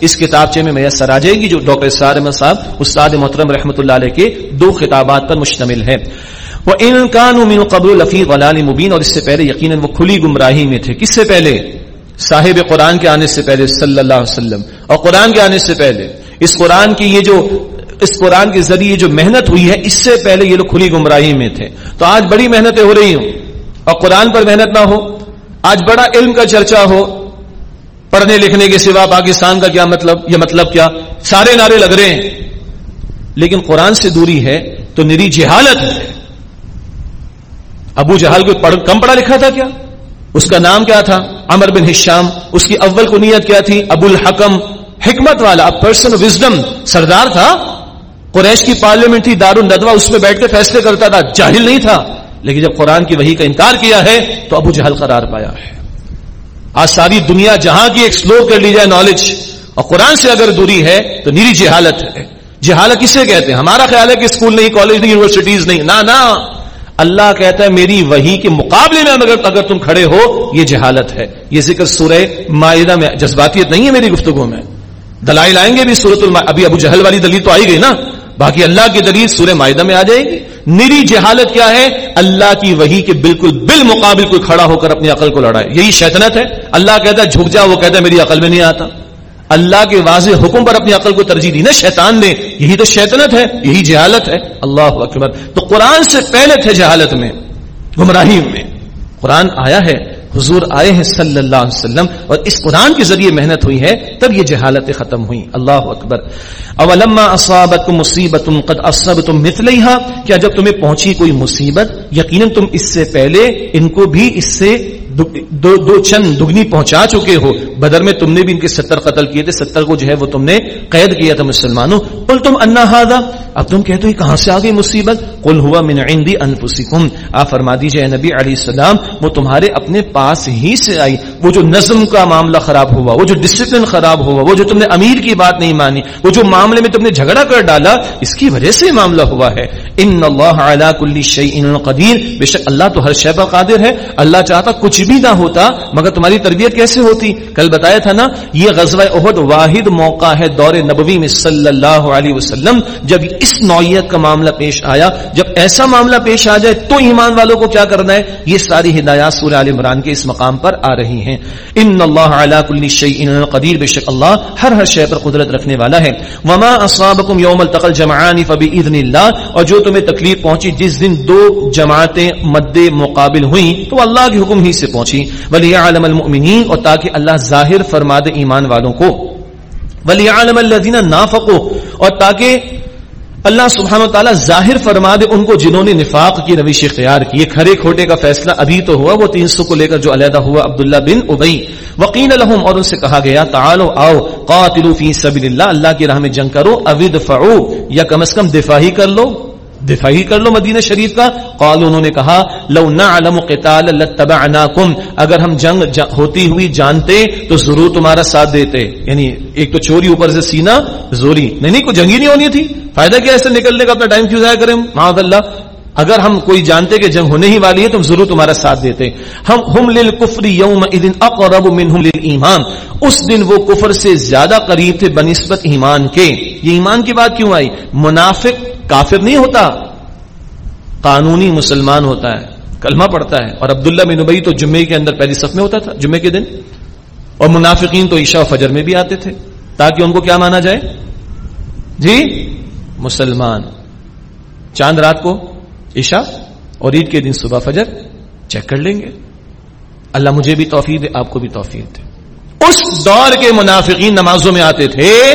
اس کتابچے میں میسر آ جائے گی، جو ڈاکٹر سارمد صاحب، استاد محترم رحمۃ اللہ علیہ کے دو خطابات پر مشتمل ہے وہ انکان من قبل لفی غلال مبین اور اس سے پہلے یقیناً وہ کھلی گمراہی میں تھے۔ کس سے پہلے؟ صاحب قرآن کے آنے سے پہلے صلی اللہ علیہ وسلم۔ اور قرآن کے آنے سے پہلے۔ اس قرآن کی یہ جو اس قرآن کے ذریعے جو محنت ہوئی ہے، اس سے پہلے یہ لوگ کھلی گمراہی میں تھے۔ تو آج بڑی محنتیں ہو رہی ہوں۔ اور قرآن پر محنت نہ ہو۔ آج بڑا علم کا چرچا ہو۔ پڑھنے لکھنے کے سوا پاکستان کا کیا مطلب یہ مطلب کیا؟ سارے نعرے لگ رہے ہیں۔ لیکن قرآن سے دوری ہے تو نری جہالت ہے۔ ابو جہال کو پڑھ کم پڑھا لکھا تھا کیا؟ اس کا نام کیا تھا؟ امر بن ہشام۔ اس کی اول کو نیت کیا تھی؟ ابو الحکم۔ حکمت والا پرسن وزڈم سردار تھا۔ قریش کی پارلیمنٹ تھی دار الدوا اس میں بیٹھ کے فیصلے کرتا تھا۔ جاہل نہیں تھا۔ لیکن جب قرآن کی وہی کا انکار کیا ہے تو ابو جہل قرار پایا ہے۔ آج ساری دنیا جہاں کی ایکسپلور کر لی جائے نالج اور قرآن سے اگر دوری ہے تو نیری جہالت ہے۔ جی جہالت کسے کہتے ہیں؟ ہمارا خیال ہے کہ اسکول نہیں کالج نہیں یونیورسٹیز نہیں۔ نہ نہ۔ اللہ کہتا ہے میری وہی کے مقابلے میں اگر اگر تم کھڑے ہو، یہ جہالت ہے۔ یہ ذکر سورہ معاہدہ میں جذباتیت نہیں ہے میری گفتگو میں۔ دلائل آئیں گے بھی سورت الما ابھی ابو جہل والی دلیل تو آئی گئی نا۔ باقی اللہ کی دلیل سورہ معاہدہ میں آ جائے گی۔ نری جہالت کیا ہے؟ اللہ کی وہی کے بالکل بالمقابل کوئی کھڑا ہو کر اپنی عقل کو لڑائے۔ یہی شیطنت ہے۔ اللہ کہتا ہے جھک جا، وہ کہتا ہے میری عقل میں نہیں آتا۔ اللہ کے واضح حکم پر اپنی عقل کو ترجیح دی. نا شیطان نے. یہی تو شیطنت ہے، یہی جہالت ہے. اللہ اکبر. تو قرآن سے پہلے تھے جہالت میں گمراہی میں. قرآن آیا ہے، حضور آئے ہیں صلی اللہ علیہ وسلم، اور اس قرآن کے ذریعے محنت ہوئی ہے، تب یہ جہالتیں ختم ہوئی اللہ اکبر. اولما اصابت مصیبت قد اصبتم مثلیها کیا جب تمہیں پہنچی کوئی مصیبت، یقیناً تم اس سے پہلے ان کو بھی اس سے دو, دو چند دگنی پہنچا چکے ہو۔ بدر میں تم نے بھی ان کے ستر قتل کیے تھے ستر کو جو ہے وہ تم نے قید کیا تھا مسلمانوں۔ کل تم انا ہادا اب تم کہتے ہو کہاں سے آ گئی مصیبت؟ کل ہوا من عندی انفسکم۔ آپ فرما دیجیے نبی علیہ السلام وہ تمہارے اپنے پاس ہی سے آئی۔ وہ جو نظم کا معاملہ خراب ہوا وہ جو ڈسپلن خراب ہوا وہ جو تم نے امیر کی بات نہیں مانی وہ جو معاملے میں تم نے جھگڑا کر ڈالا اس کی وجہ سے معاملہ ہوا ہے۔ ان اللہ علی کل شیء قدیر۔ بے شک اللہ تو ہر شے پر قادر ہے۔ اللہ چاہتا کچھ بھی نہ ہوتا، مگر تمہاری تربیت کیسے ہوتی؟ کل بتایا تھا نا، یہ غزوہ احد واحد موقع ہے دور نبوی میں صلی اللہ علیہ وسلم، جب اس نوعیت کا معاملہ پیش آیا، جب ایسا معاملہ پیش آ جائے تو ایمان والوں کو کیا کرنا ہے؟ یہ ساری ہدایات سورہ عال عمران کے اس مقام پر آ رہی ہیں۔ ان اللہ علی کل شیء قدیر، بے شک اللہ ہر ہر شے پر قدرت رکھنے والا ہے۔ وما اصابکم یوم التقى الجمعان فباذن اللہ اور جو تمہیں تکلیف پہنچی، جس دن دو جماعتیں مد مقابل ہوئیں، تو اللہ کے حکم ہی سے پہنچی۔ وليعلم المؤمنین اور تاکہ اللہ ظاہر فرما دے ایمان والوں کو۔ وليعلم الذين نافقوا، اور تاکہ اللہ سبحانہ و تعالیٰ ظاہر فرما دے ان کو جنہوں نے نفاق کی، روش اختیار کی۔ یہ کھڑے کھوٹے کا فیصلہ ابھی تو ہوا، وہ تین سو کو لے کر جو علیحدہ ہوا، عبداللہ بن ابئی وکین الحم اور ان سے کہا گیا، تعالو آؤ، قاتلو فی سبیل اللہ اللہ کی راہ میں جنگ کرو اود فعو یا کم از کم دفاعی کر لو۔ دفاعی کر لو مدینہ شریف کا۔ قال انہوں نے کہا، لو نعلم قتال لتبعناکم اگر ہم جنگ ہوتی ہوئی جانتے تو ضرور تمہارا ساتھ دیتے۔ یعنی ایک تو چوری، اوپر سے سینا زوری۔ نہیں نہیں، کوئی جنگ ہی نہیں ہونی تھی۔ فائدہ کیا ایسے نکلنے کا؟ اپنا ٹائم کیوں ضائع کریں معاذ اللہ۔ اگر ہم کوئی جانتے کہ جنگ ہونے ہی والی ہے تو ضرور تمہارا ساتھ دیتے ہم ہم للکفر یومئذ اقرب منہم للایمان۔ اس دن وہ کفر سے زیادہ قریب تھے بنسبت ایمان کے۔ یہ ایمان کی بات کیوں آئی؟ منافق کافر نہیں ہوتا، قانونی مسلمان ہوتا ہے، کلمہ پڑتا ہے۔ اور عبداللہ بن ابئی تو جمعے کے اندر پہلی صف میں ہوتا تھا، جمعے کے دن۔ اور منافقین تو عشاء و فجر میں بھی آتے تھے، تاکہ ان کو کیا مانا جائے؟ جی مسلمان۔ چاند رات کو عشاء اور عید کے دن صبح فجر چیک کر لیں گے۔ اللہ مجھے بھی توفیق دے، آپ کو بھی توفیق دے۔ اس دور کے منافقین نمازوں میں آتے تھے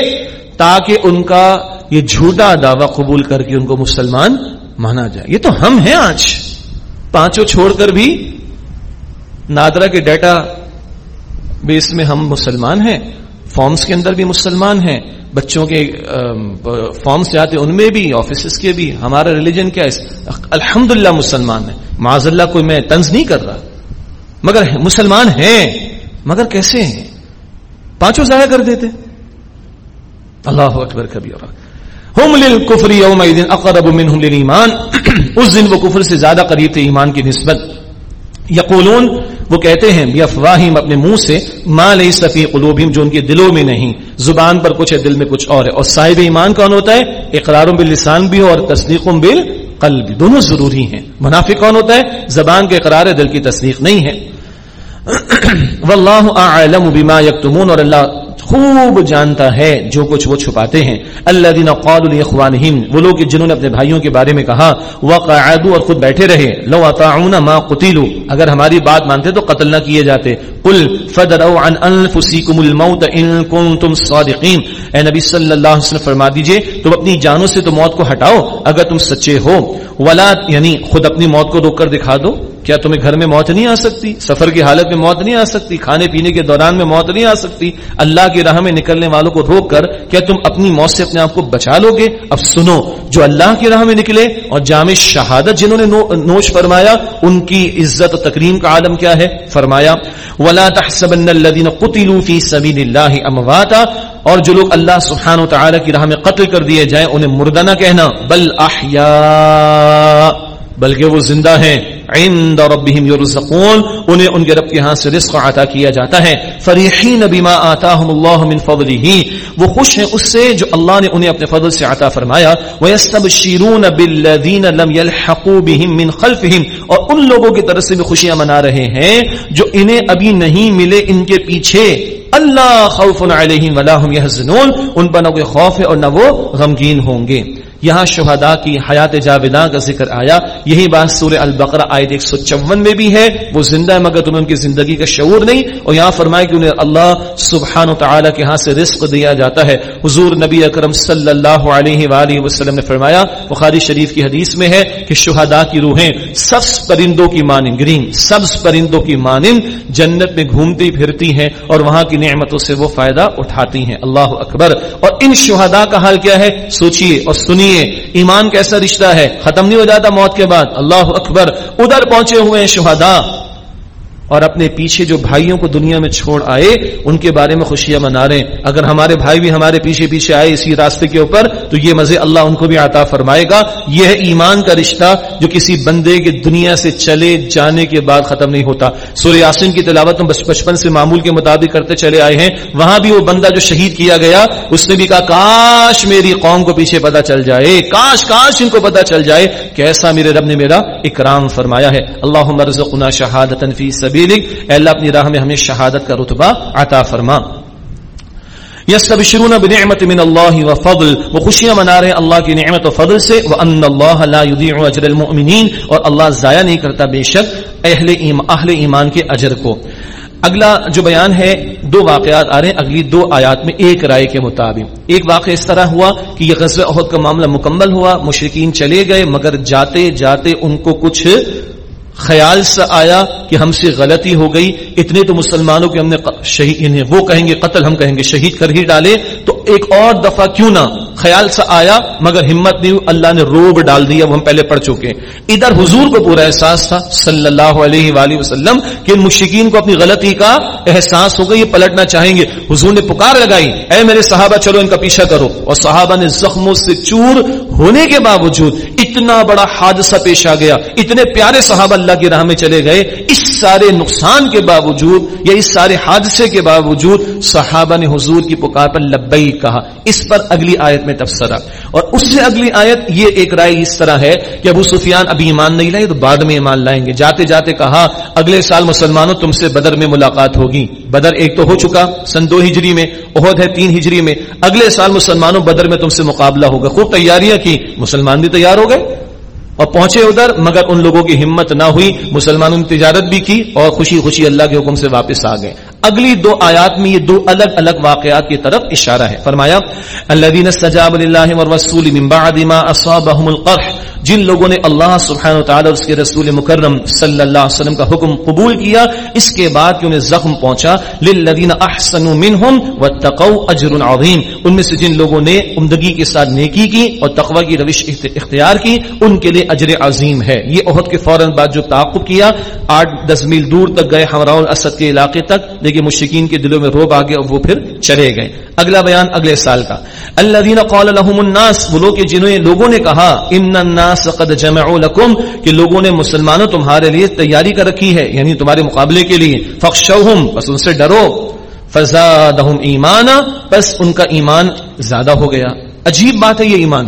تاکہ ان کا یہ جھوٹا دعوی قبول کر کے ان کو مسلمان مانا جائے۔ یہ تو ہم ہیں آج۔ پانچوں چھوڑ کر بھی نادرا کے ڈیٹا بیس میں ہم مسلمان ہیں۔ فارمز کے اندر بھی مسلمان ہیں، بچوں کے فارمز جاتے ان میں بھی، آفیسز کے بھی، ہمارا ریلیجن کیا ہے؟ الحمد مسلمان ہے معذ اللہ کوئی میں تنز نہیں کر رہا۔ مگر مسلمان ہیں، مگر کیسے ہیں؟ پانچوں ضائع کر دیتے۔ اللہ اکبر کبھی اور ہم للکفر یومئذ اقرب منہم للایمان۔ اس دن وہ کفر سے زیادہ قریب تھے، ایمان کی نسبت۔ یقولون وہ کہتے ہیں بیافواہم اپنے منہ سے، ما لئی صفی قلوبہم، جو ان کے دلوں میں نہیں۔ زبان پر کچھ ہے، دل میں کچھ اور ہے۔ اور صاحب ایمان کون ہوتا ہے؟ اقرار باللسان بھی اور تصدیق بالقلب دونوں ضروری ہیں۔ منافق کون ہوتا ہے؟ زبان کے اقرار ہے، دل کی تصدیق نہیں ہے۔ واللہ اعلم بما یکتمون اور اللہ خوب جانتا ہے جو کچھ وہ چھپاتے ہیں۔ اللہ دینا قول اخوانہم وہ لوگ جنہوں نے اپنے بھائیوں کے بارے میں کہا، وقعدوا اور خود بیٹھے رہے۔ لو اطاعونا ما قتلوا۔ اگر ہماری بات مانتے تو قتل نہ کیے جاتے۔ قل فدروا عن انفسکم الموت ان کنتم صادقین۔ اے نبی صلی اللہ علیہ وسلم، فرما دیجیے، تم اپنی جانوں سے تو موت کو ہٹاؤ، اگر تم سچے ہو۔ ولا یعنی خود اپنی موت کو روک کر دکھا دو۔ کیا تمہیں گھر میں موت نہیں آ سکتی؟ سفر کی حالت میں موت نہیں آ سکتی؟ کھانے پینے کے دوران میں موت نہیں آ سکتی؟ اللہ کی راہ میں نکلنے والوں کو روک کر کیا تم اپنی موت سے اپنے آپ کو بچا لو گے؟ اب سنو، جو اللہ کی راہ میں نکلے اور جامع شہادت جنہوں نے نوش فرمایا، ان کی عزت و تکریم کا عالم کیا ہے؟ فرمایا، ولا تحسبن الذين قتلوا في سبيل الله امواتا اور جو لوگ اللہ سبحانہ و تعالی کی راہ میں قتل کر دیے جائیں، انہیں مردہ نہ کہنا، بل احیاء بلکہ وہ زندہ ہیں۔ عند ربهم يرزقون انہیں ان کے رب کے ہاں سے رزق عطا کیا جاتا ہے۔ فریحین بما آتاهم الله من فضله وہ خوش ہیں اس سے جو اللہ نے انہیں اپنے فضل سے عطا فرمایا۔ ويستبشرون بالذين لم يلحقوا بهم من خلفهم اور ان لوگوں کی طرف سے بھی خوشیاں منا رہے ہیں جو انہیں ابھی نہیں ملے ان کے پیچھے۔ اللہ خوف علیہم ولا هم يحزنون ان پر نہ کوئی خوف ہے اور نہ وہ غمگین ہوں گے۔ یہاں شہداء کی حیات جاویدہ کا ذکر آیا۔ یہی بات سورہ البقرہ آیت 154 میں بھی ہے۔ وہ زندہ ہے مگر تمہیں ان کی زندگی کا شعور نہیں۔ اور یہاں فرمائے کہ انہیں اللہ سبحانہ تعالی کے ہاں سے رزق دیا جاتا ہے۔ حضور نبی اکرم صلی اللہ علیہ وآلہ وسلم نے فرمایا، بخاری شریف کی حدیث میں ہے کہ شہداء کی روحیں سبز پرندوں کی مانند، گرین، سبز پرندوں کی مانند جنت میں گھومتی پھرتی ہیں اور وہاں کی نعمتوں سے وہ فائدہ اٹھاتی ہیں۔ اللہ اکبر۔ اور ان شہداء کا حال کیا ہے؟ سوچئے اور سنیے ایمان کیسا رشتہ ہے. ختم نہیں ہو جاتا موت کے بعد. اللہ اکبر. ادھر پہنچے ہوئے ہیں شہدا اور اپنے پیچھے جو بھائیوں کو دنیا میں چھوڑ آئے، ان کے بارے میں خوشیاں منا رہے ہیں۔ اگر ہمارے بھائی بھی ہمارے پیچھے پیچھے آئے اسی راستے کے اوپر، تو یہ مزے اللہ ان کو بھی عطا فرمائے گا۔ یہ ہے ایمان کا رشتہ جو کسی بندے کے دنیا سے چلے جانے کے بعد ختم نہیں ہوتا۔ سورہ یاسین کی تلاوت ہم بچپن سے معمول کے مطابق کرتے چلے آئے ہیں۔ وہاں بھی وہ بندہ جو شہید کیا گیا، اس نے بھی کہا، کاش میری قوم کو پیچھے پتا چل جائے، کاش کاش ان کو پتا چل جائے۔ کیسا میرے رب نے میرا اکرام فرمایا ہے۔ اللہ مرزقنا شہادت فی سبیلک اے اللہ اپنی راہ میں ہمیں شہادت کا رتبہ عطا فرما۔ یستبشرون بنعمت من اللہ و فضل، وہ خوشیاں منا رہے ہیں اللہ کی نعمت و فضل سے وان اللہ لا یضيع اجر المؤمنین اور اللہ ضائع نہیں کرتا بے شک اہل ایمان اہل ایمان کے اجر کو۔ اگلا جو بیان ہے، دو واقعات آ رہے ہیں، اگلی دو آیات میں ایک رائے کے مطابق۔ ایک واقعہ اس طرح ہوا کہ یہ غزوہ عہد کا معاملہ مکمل ہوا مشرقین چلے گئے، مگر جاتے جاتے ان کو کچھ خیال سا آیا کہ ہم سے غلطی ہو گئی، اتنے تو مسلمانوں کے ہم نے شہید یعنی وہ کہیں گے قتل، ہم کہیں گے شہید کر ہی ڈالے، تو ایک اور دفعہ کیوں نہ خیال سے آیا، مگر ہمت نہیں اللہ نے روب ڈال دیا، وہ ہم پہلے پڑھ چکے ادھر حضور کو پورا احساس تھا صلی اللہ علیہ وآلہ وسلم، کہ ان مشکین کو اپنی غلطی کا احساس ہو گئی یہ پلٹنا چاہیں گے۔ حضور نے پکار لگائی، اے میرے صحابہ، چلو ان کا پیچھا کرو۔ اور صحابہ نے زخموں سے چور ہونے کے باوجود اتنا بڑا حادثہ پیش آ گیا۔ اتنے پیارے صحابہ اللہ کی راہ میں چلے گئے۔ اس سارے نقصان کے باوجود یا اس سارے حادثے کے باوجود صحابہ نے حضور کی پکار پر لبئی کہا۔ اس پر اگلی آیت میں تبصرہ اور اس سے اگلی آیت یہ ایک رائے اس طرح ہے کہ ابو سفیان ابھی ایمان نہیں لائے تو بعد میں ایمان لائیں گے۔ جاتے جاتے کہا، اگلے سال مسلمانوں تم سے بدر میں ملاقات ہوگی۔ بدر ایک تو ہو چکا، سن دو ہجری میں عہد ہے تین ہجری میں۔ اگلے سال مسلمانوں بدر میں تم سے مقابلہ ہوگا۔ خوب تیاریاں کی، مسلمان بھی تیار ہو گئے اور پہنچے ادھر، مگر ان لوگوں کی ہمت نہ ہوئی، مسلمانوں نے تجارت بھی کی اور خوشی خوشی اللہ کے حکم سے واپس آ گئے۔ اگلی دو آیات میں یہ دو الگ الگ واقعات کی طرف اشارہ ہے۔ فرمایا الذين استجاب لله والرسول من بعد ما اصابهم القرح، جن لوگوں نے اللہ سبحانہ و تعالی اور اس کے رسول مکرم صلی اللہ علیہ وسلم کا حکم قبول کیا، اس کے بعد کہ انہیں زخم پہنچا، للذین احسنوا منهم واتقوا اجر عظیم۔ ان میں سے جن لوگوں نے عمدگی کے ساتھ نیکی کی اور تقوی کی روش اختیار کی، ان کے لیے اجر عظیم ہے۔ یہ عہد کے فوراً بعد جو تعاقب کیا، آٹھ دس میل دور تک گئے ہمراہ الاسد کے علاقے تک لیکن مشکین کے دلوں میں روب آگے اور وہ پھر چلے گئے۔ اگلا بیان اگلے سال کا۔ اللہ دینا قول لهم الناس، وہ لوگ جنہوں نے لوگوں نے کہا، ان الناس قد جمعوا لكم کہ لوگوں نے مسلمانوں تمہارے لیے تیاری کر رکھی ہے یعنی تمہارے مقابلے کے لیے۔ فخشوہم بس ان سے ڈرو۔ فزادہم ایمانا، بس ان کا ایمان زیادہ ہو گیا۔ عجیب بات ہے یہ ایمان۔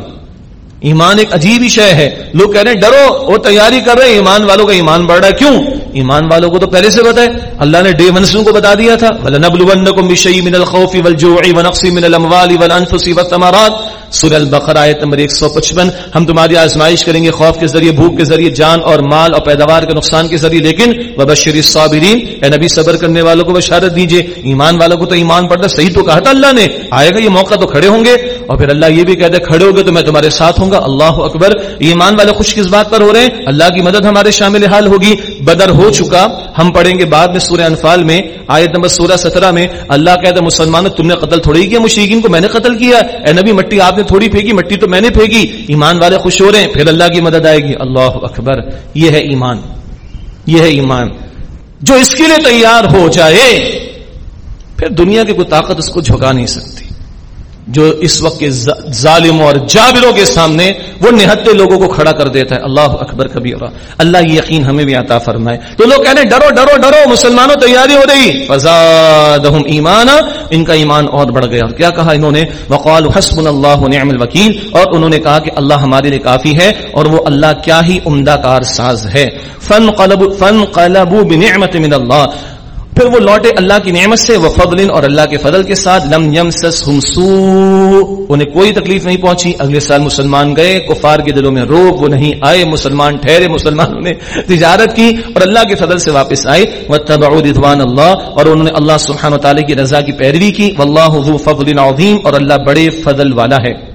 ایمان ایک عجیب ہی شے ہے۔ لوگ کہہ رہے ہیں، ڈرو، وہ تیاری کر رہے ہیں۔ ایمان والوں کا ایمان بڑھ رہا ہے۔ کیوں؟ ایمان والوں کو تو پہلے سے بتائے اللہ نے ڈے ونسوں کو بتا دیا تھا۔ وَلَنَبْلُوَنَّكُمْ بِشَيْءٍ مِنَ الْخَوْفِ وَالْجُوعِ وَنَقْصٍ مِنَ الْأَمْوَالِ وَالْأَنفُسِ وَالثَّمَرَاتِ۔ سورہ البقرہ آیت نمبر 155 ہم تمہاری آزمائش کریں گے خوف کے ذریعے، بھوک کے ذریعے، جان اور مال اور پیداوار کے نقصان کے ذریعے۔ لیکن وبشر الصابرین اے نبی، صبر کرنے والوں کو بشارت دیجیے۔ ایمان والوں کو تو ایمان پڑتا صحیح تو کہا تھا اللہ نے۔ آئے گا یہ موقع تو کھڑے ہوں گے۔ اور پھر اللہ یہ بھی کہتے کھڑے ہو گے تو میں تمہارے ساتھ ہوں گا، اللہ اکبر، ایمان والے خوش کس بات پر ہو رہے ہیں۔ اللہ کی مدد ہمارے شامل حال ہوگی۔ بدر ہو چکا۔ ہم پڑھیں گے بعد میں سورہ انفال میں، آیت نمبر سولہ سترہ میں۔ اللہ کہتے مسلمان تم نے قتل تھوڑی کیا مشرقین کو میں نے قتل کیا۔ اے نبی، مٹی آپ نے تھوڑی پھینکی، مٹی تو میں نے پھینکی۔ ایمان والے خوش ہو رہے ہیں، پھر اللہ کی مدد آئے گی۔ اللہ اکبر، یہ ہے ایمان۔ یہ ہے ایمان۔ جو اس کے لیے تیار ہو جائے، پھر دنیا کی کوئی طاقت اس کو جھکا نہیں سکتی۔ جو اس وقت کے ظالموں اور جابروں کے سامنے وہ نہتے لوگوں کو کھڑا کر دیتا ہے۔ اللہ اکبر کبھی اور اللہ یہ یقین ہمیں بھی عطا فرمائے۔ تو لوگ کہنے ڈرو ڈرو ڈرو، مسلمانوں تیاری ہو رہی فزادہم ایمان ان کا ایمان اور بڑھ گیا۔ اور کیا کہا انہوں نے؟ وقال حسبنا اللہ نعم الوکیل اور انہوں نے کہا کہ اللہ ہمارے لیے کافی ہے اور وہ اللہ کیا ہی عمدہ کار ساز ہے۔ فن قلب فن قلب بنعمت من اللہ پھر وہ لوٹے اللہ کی نعمت سے، وہ فضل اور اللہ کے فضل کے ساتھ لم یم سو انہیں کوئی تکلیف نہیں پہنچی۔ اگلے سال مسلمان گئے، کفار کے دلوں میں روک وہ نہیں آئے۔ مسلمان ٹھہرے، مسلمانوں نے تجارت کی اور اللہ کے فضل سے واپس آئے۔ وہ تب رضوان اللہ اور انہوں نے اللہ سبحانہ و کی رضا کی پیروی کی۔ واللہ فضل عظیم اور اللہ بڑے فضل والا ہے۔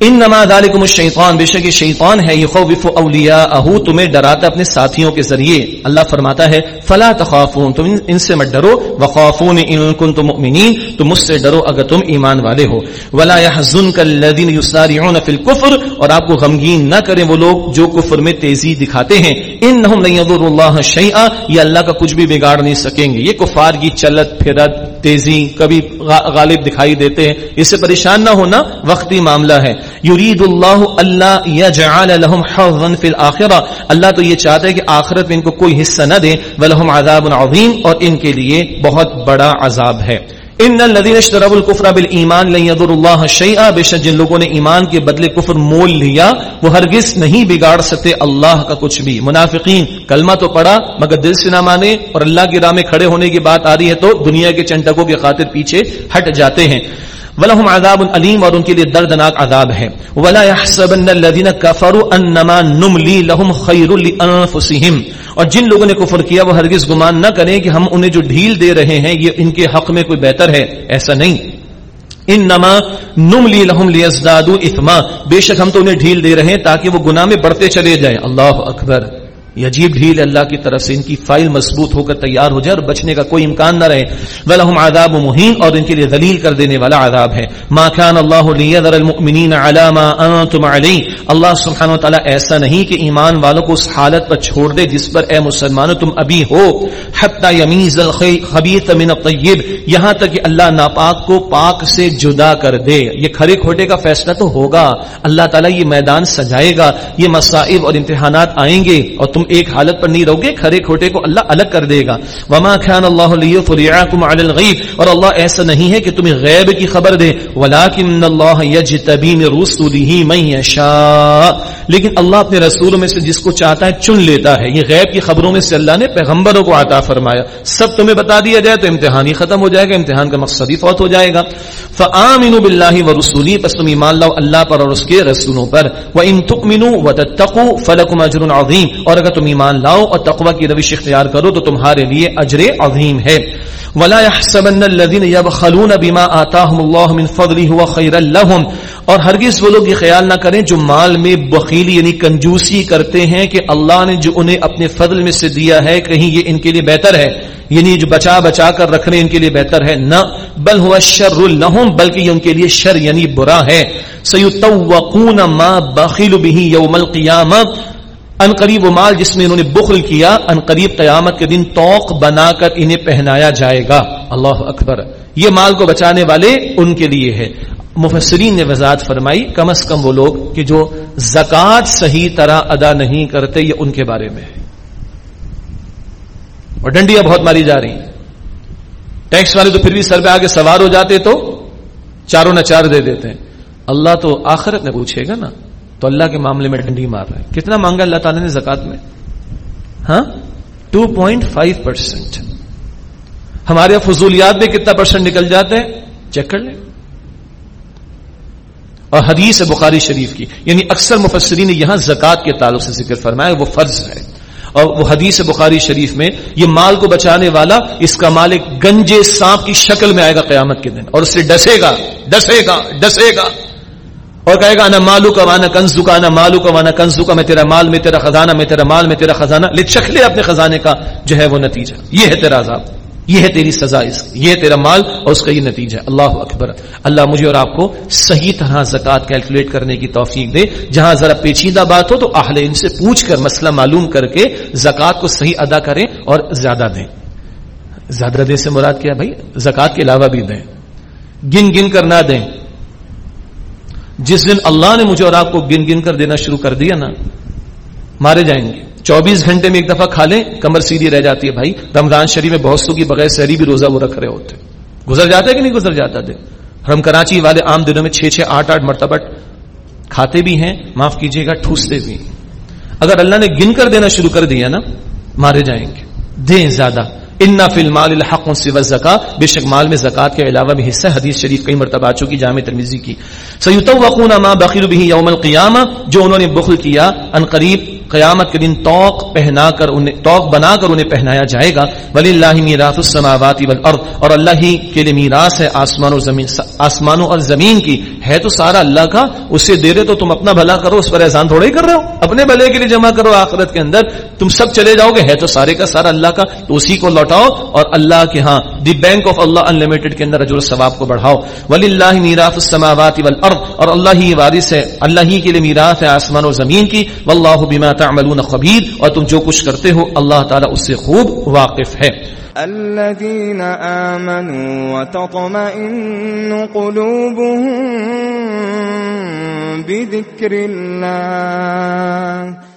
ان نما دالکم الشیطان، بے شک شیطان ہے، یخوف اولیاءہ تمہیں ڈراتا اپنے ساتھیوں کے ذریعے۔ اللہ فرماتا ہے، فلا تخافون، تم ان سے مت ڈرو، وخافون ان کنتم مؤمنین، تم مجھ سے ڈرو اگر تم ایمان والے ہو۔ ولا يحزنك الذين يسارعون في الكفر اور آپ کو غمگین نہ کریں وہ لوگ جو کفر میں تیزی دکھاتے ہیں۔ انہم لن یضر اللہ شیئا، یہ اللہ کا کچھ بھی بگاڑ نہیں سکیں گے۔ یہ کفار کی چلت، پھرت، تیزی کبھی غالب دکھائی دیتے ہیں۔ اس سے پریشان نہ ہونا وقتی معاملہ ہے۔ یرید اللہ اللہ یجعل لهم حظا فی الاخرہ۔ اللہ تو یہ چاہتا ہے کہ آخرت میں ان کو کوئی حصہ نہ دے۔ ولہم عذاب عظیم اور ان کے لیے بہت بڑا عذاب ہے۔ ان الذين اشتروا الكفر بالايمان لن يضر الله شيئا۔ بے شک جن لوگوں نے ایمان کے بدلے کفر مول لیا، وہ ہرگز نہیں بگاڑ سکتے اللہ کا کچھ بھی۔ منافقین، کلمہ تو پڑھا مگر دل سے نہ مانے اور اللہ کی راہ میں کھڑے ہونے کی بات آ رہی ہے تو دنیا کے چنٹکوں کی خاطر پیچھے ہٹ جاتے ہیں۔ ولہم عذاب علیم اور ان کے لیے دردناک عذاب ہے۔ ولا يحسبن الذين كفروا انما نملي لهم خير لانفسهم اور جن لوگوں نے کفر کیا، وہ ہرگز گمان نہ کریں کہ ہم انہیں جو ڈھیل دے رہے ہیں، یہ ان کے حق میں کوئی بہتر ہے۔ ایسا نہیں۔ انما نملی لهم ليزدادوا اثما بے شک ہم تو انہیں ڈھیل دے رہے ہیں تاکہ وہ گناہ میں بڑھتے چلے جائیں۔ اللہ اکبر۔ یہ عجیب ڈھیل اللہ کی طرف سے، ان کی فائل مضبوط ہو کر تیار ہو جائے اور بچنے کا کوئی امکان نہ رہے۔ ولہم عذاب مہین اور ان کے لیے ذلیل کر دینے والا عذاب ہے۔ ما كان اللہ لیذر المؤمنین علی ما انتم علی اللہ سبحانہ وتعالی ایسا نہیں کہ ایمان والوں کو اس حالت پر چھوڑ دے جس پر اے مسلمانوں تم ابھی ہو۔ حتی یمیز الخبیث من الطیب یہاں تک کہ اللہ ناپاک کو پاک سے جدا کر دے۔ یہ کھڑے کھوٹے کا فیصلہ تو ہوگا۔ اللہ تعالی یہ میدان سجائے گا۔ یہ مصائب اور امتحانات آئیں گے اور تم ایک حالت پر نہیں رہو گے، کھڑے کھوٹے کو اللہ الگ کر دے گا۔ وما كان الله ليطلعكم على الغيب۔ اور اللہ ایسا نہیں ہے کہ تمہیں غیب کی خبر دے۔ ولكن الله يجتبي من رسله من يشاء۔ لیکن اللہ اپنے رسولوں میں سے جس کو چاہتا ہے چن لیتا ہے۔ یہ غیب کی خبروں میں سے اللہ نے پیغمبروں کو عطا فرمایا۔ سب تمہیں بتا دیا جائے تو امتحان ہی ختم ہو جائے گا، امتحان کا مقصد ہی فوت ہو جائے گا۔ فآمنوا بالله ورسوله پس تم ایمان لاؤ اللہ پر اور اس کے رسولوں پر۔ وان تؤمنوا وتتقوا فلكم اجر عظیم اور اگر تم ایمان لاؤ اور تقوی کی روش اختیار کرو تو تمہارے لیے اجر عظیم ہے۔ ولا يحسبن الذين يبخلون بما آتاهم الله من فضله هو خيرا لهم۔ اور ہرگز وہ لوگ یہ خیال نہ کریں جو مال میں بخیلی یعنی کنجوسی کرتے ہیں کہ اللہ نے جو انہیں اپنے فضل میں سے دیا ہے، کہیں یہ ان کے لیے بہتر ہے؟ یعنی جو بچا بچا کر رکھنے ان کے لیے بہتر ہے؟ نہ۔ بل ہوا شر لهم، بلکہ یہ ان کے لیے شر یعنی برا ہے۔ سیطوقون ما بخلوا به يوم القیامہ ان قریب وہ مال جس میں انہوں نے بخل کیا، ان قریب قیامت کے دن توق بنا کر انہیں پہنایا جائے گا۔ اللہ اکبر۔ یہ مال کو بچانے والے ان کے لیے ہے مفسرین نے وضاحت فرمائی، کم از کم وہ لوگ کہ جو زکوٰۃ صحیح طرح ادا نہیں کرتے، یہ ان کے بارے میں ہے۔ اور ڈنڈیاں بہت ماری جا رہی ہیں۔ ٹیکس والے تو پھر بھی سر پہ آگے سوار ہو جاتے تو چاروں نہ چار دے دیتے ہیں۔ اللہ تو آخرت میں پوچھے گا نا۔ تو اللہ کے معاملے میں ڈنڈی مار رہا ہے۔ کتنا مانگا اللہ تعالیٰ نے زکات میں؟ ہاں؟ ٹو پوائنٹ فائیو پرسینٹ ہمارے فضولیات میں کتنا پرسینٹ نکل جاتے ہیں؟ چیک کر لیں۔ اور حدیث بخاری شریف کی یعنی اکثر مفسرین نے یہاں زکات کے تعلق سے ذکر فرمایا، وہ فرض ہے۔ اور وہ حدیث بخاری شریف میں، یہ مال کو بچانے والا، اس کا مال ایک گنجے سانپ کی شکل میں آئے گا قیامت کے دن۔ اور اس سے ڈسے گا ڈسے گا ڈسے گا۔ اور کہے گا، انا مالو کا وانا کنزو کا انا مالو کا وانا کنزو کا میں تیرا مال، میں تیرا خزانہ، میں تیرا مال، میں تیرا خزانہ لچک لے اپنے خزانے کا جو ہے وہ نتیجہ۔ یہ ہے تیرا عذاب، یہ ہے تیری سزا اس یہ تیرا مال اور اس کا یہ نتیجہ۔ اللہ اکبر۔ اللہ مجھے اور آپ کو صحیح طرح زکات کیلکولیٹ کرنے کی توفیق دے۔ جہاں ذرا پیچیدہ بات ہو تو اہل ان سے پوچھ کر مسئلہ معلوم کر کے زکات کو صحیح ادا کریں اور زیادہ دیں۔ زیادہ دیں سے مراد کیا بھائی؟ زکات کے علاوہ بھی دیں۔ گن گن کر نہ دیں۔ جس دن اللہ نے مجھے اور آپ کو گن گن کر دینا شروع کر دیا نا، مارے جائیں گے۔ چوبیس گھنٹے میں ایک دفعہ کھا لیں، کمر سیدھی رہ جاتی ہے بھائی۔ رمضان شریف میں بہت سو کی بغیر سہری بھی روزہ وہ رکھ رہے ہوتے گزر جاتا ہے کہ نہیں گزر جاتا دن؟ ہم کراچی والے عام دنوں میں چھ چھ آٹھ آٹھ مرتبہ کھاتے بھی ہیں، معاف کیجیے گا، ٹھوستے بھی ہیں۔ اگر اللہ نے گن کر دینا شروع کر دیا نا، مارے جائیں گے۔ دیں زیادہ۔ ان فی المال الحق سوى الزکا بے شک مال میں زکات کے علاوہ بھی حصہ حدیث شریف کئی مرتبہ آ چکی، جامع ترمیزی کی۔ سیتوقون ما بخیر به یوم القیامہ جو انہوں نے بخل کیا ان قریب قیامت کے دن توق پہنا کر انہیں توق بنا کر انہیں پہنایا جائے گا۔ ولی اللہ میراث السماوات والارض اور اللہ ہی کے لیے میراث ہے آسمان و زمین آسمانوں اور زمین کی۔ ہے تو سارا اللہ کا۔ اسے دے رہے تو تم اپنا بھلا کرو، اس پر احسان تھوڑے ہی کر رہے ہو۔ اپنے بھلے کے لیے جمع کرو آخرت کے اندر۔ تم سب چلے جاؤ گے۔ ہے تو سارے کا سارا اللہ کا۔ تو اسی کو لوٹاؤ اور اللہ کے ہاں the bank of Allah unlimited کے اندر اجر ثواب کو بڑھاؤ۔ ولی اللہ میراث السماوات والارض اور اللہ ہی وارث ہے۔ اللہ ہی کے لیے میراث ہے آسمان و زمین کی۔ واللہ بما تعملون خبیر اور تم جو کچھ کرتے ہو اللہ تعالیٰ اس سے خوب واقف ہے۔ الذين آمنوا وتطمئن قلوبهم بذكر الله